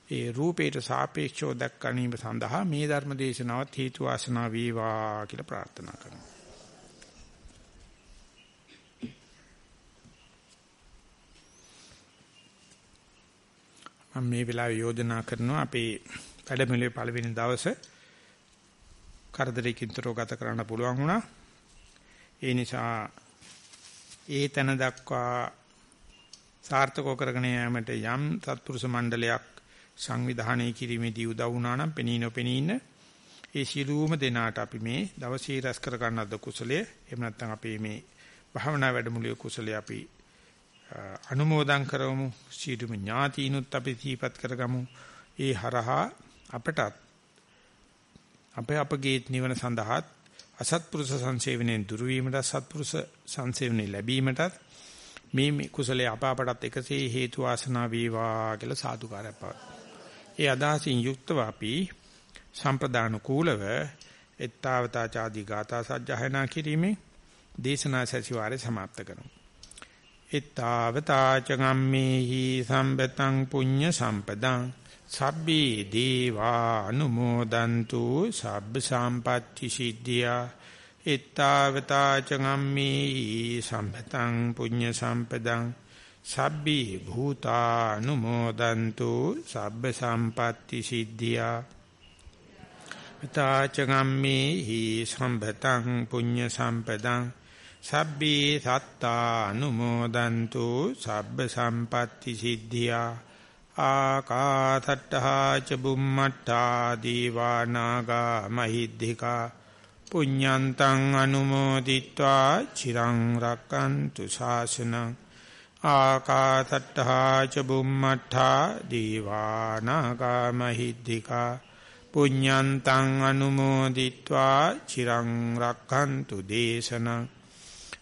ඒ රූපයට සාපේක්ෂව දැක්කීම සඳහා මේ ධර්ම දේශනාවත් හේතු වාසනා වේවා කියලා ප්‍රාර්ථනා කරනවා. මම මේ වෙලාවේ යෝජනා කරනවා අපේ වැඩමුළුවේ පළවෙනි දවසේ කරදරයකින්තරෝ ගත කරන්න පුළුවන් වුණා. ඒ නිසා ඒ තැන දක්වා සාර්ථකව කරගෙන යාමට යම් සත්පුරුෂ මණ්ඩලයක් සංවිධානය කිරීමේදී උදව් වුණා නම් පෙනී නොපෙනී ඉන්න ඒ සියලුම දෙනාට අපි මේ දවසේ රැස් කර ගන්නද කුසලයේ එහෙම නැත්නම් අපේ මේ භාවනා වැඩමුළුවේ කුසලයේ අපි අනුමෝදන් කරවමු සීදුම ඥාතිනුත් අපි දීපත් කරගමු ඒ හරහා අපටත් අපේ අපගේ නිවන සඳහාත් අසත්පුරුෂ සංසේවනයේ දුරු වීමට සත්පුරුෂ සංසේවනයේ ලැබීමටත් මේ කුසලයේ අපාපටත් එකසේ හේතු වාසනා වේවා කියලා සාදුකාරයක් පවත්. ඒ අදහසින් යුක්තව අපි සම්ප්‍රදාන කූලව එත්තාවතාචාදී ගාථා සජ්ජහායනා කිරීමේ දේශනා සැසිවාරය સમાપ્ત කරමු. Ittavata cagammehi සම්පතං පුඤ්ඤ සම්පදං සබ්බේ දේවා අනුමෝදන්තු සබ්බ සම්පatti සිද්ධියා ittavata cagammehi සම්පතං පුඤ්ඤ සම්පදං සබ්බේ භූතා අනුමෝදන්තු සබ්බ සම්පatti සිද්ධියා ittavata සම්පතං පුඤ්ඤ සම්පදං සබ්බේ සත්තා අනුමෝදන්තු සබ්බ සම්පatti සිද්ධියා. ආකාසට්ඨා ච බුම්මට්ඨා දීවානාගා මහිද්దికා. පුඤ්ඤන්තං අනුමෝදිත්වා චිරං රක්칸තු ශාසනං. ආකාසට්ඨා ච බුම්මට්ඨා දීවානාගා මහිද්దికා. පුඤ්ඤන්තං අනුමෝදිත්වා චිරං රක්칸තු දේශනං.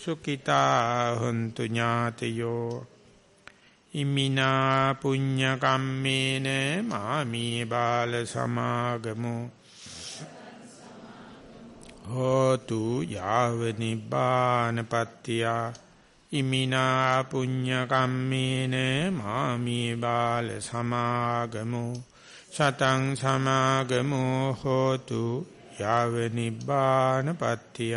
සුඛිතා හොන්තු ඥාතයෝ. ඉමිනා පුඤ්ඤ කම්මේන මාමී බාල සමාගමු. හෝතු යාව නිබ්බානපත්තිය ඉමිනා පුඤ්ඤ කම්මේන මාමී බාල සමාගමු. සතං සමාගමු හෝතු යාව නිබ්බානපත්තිය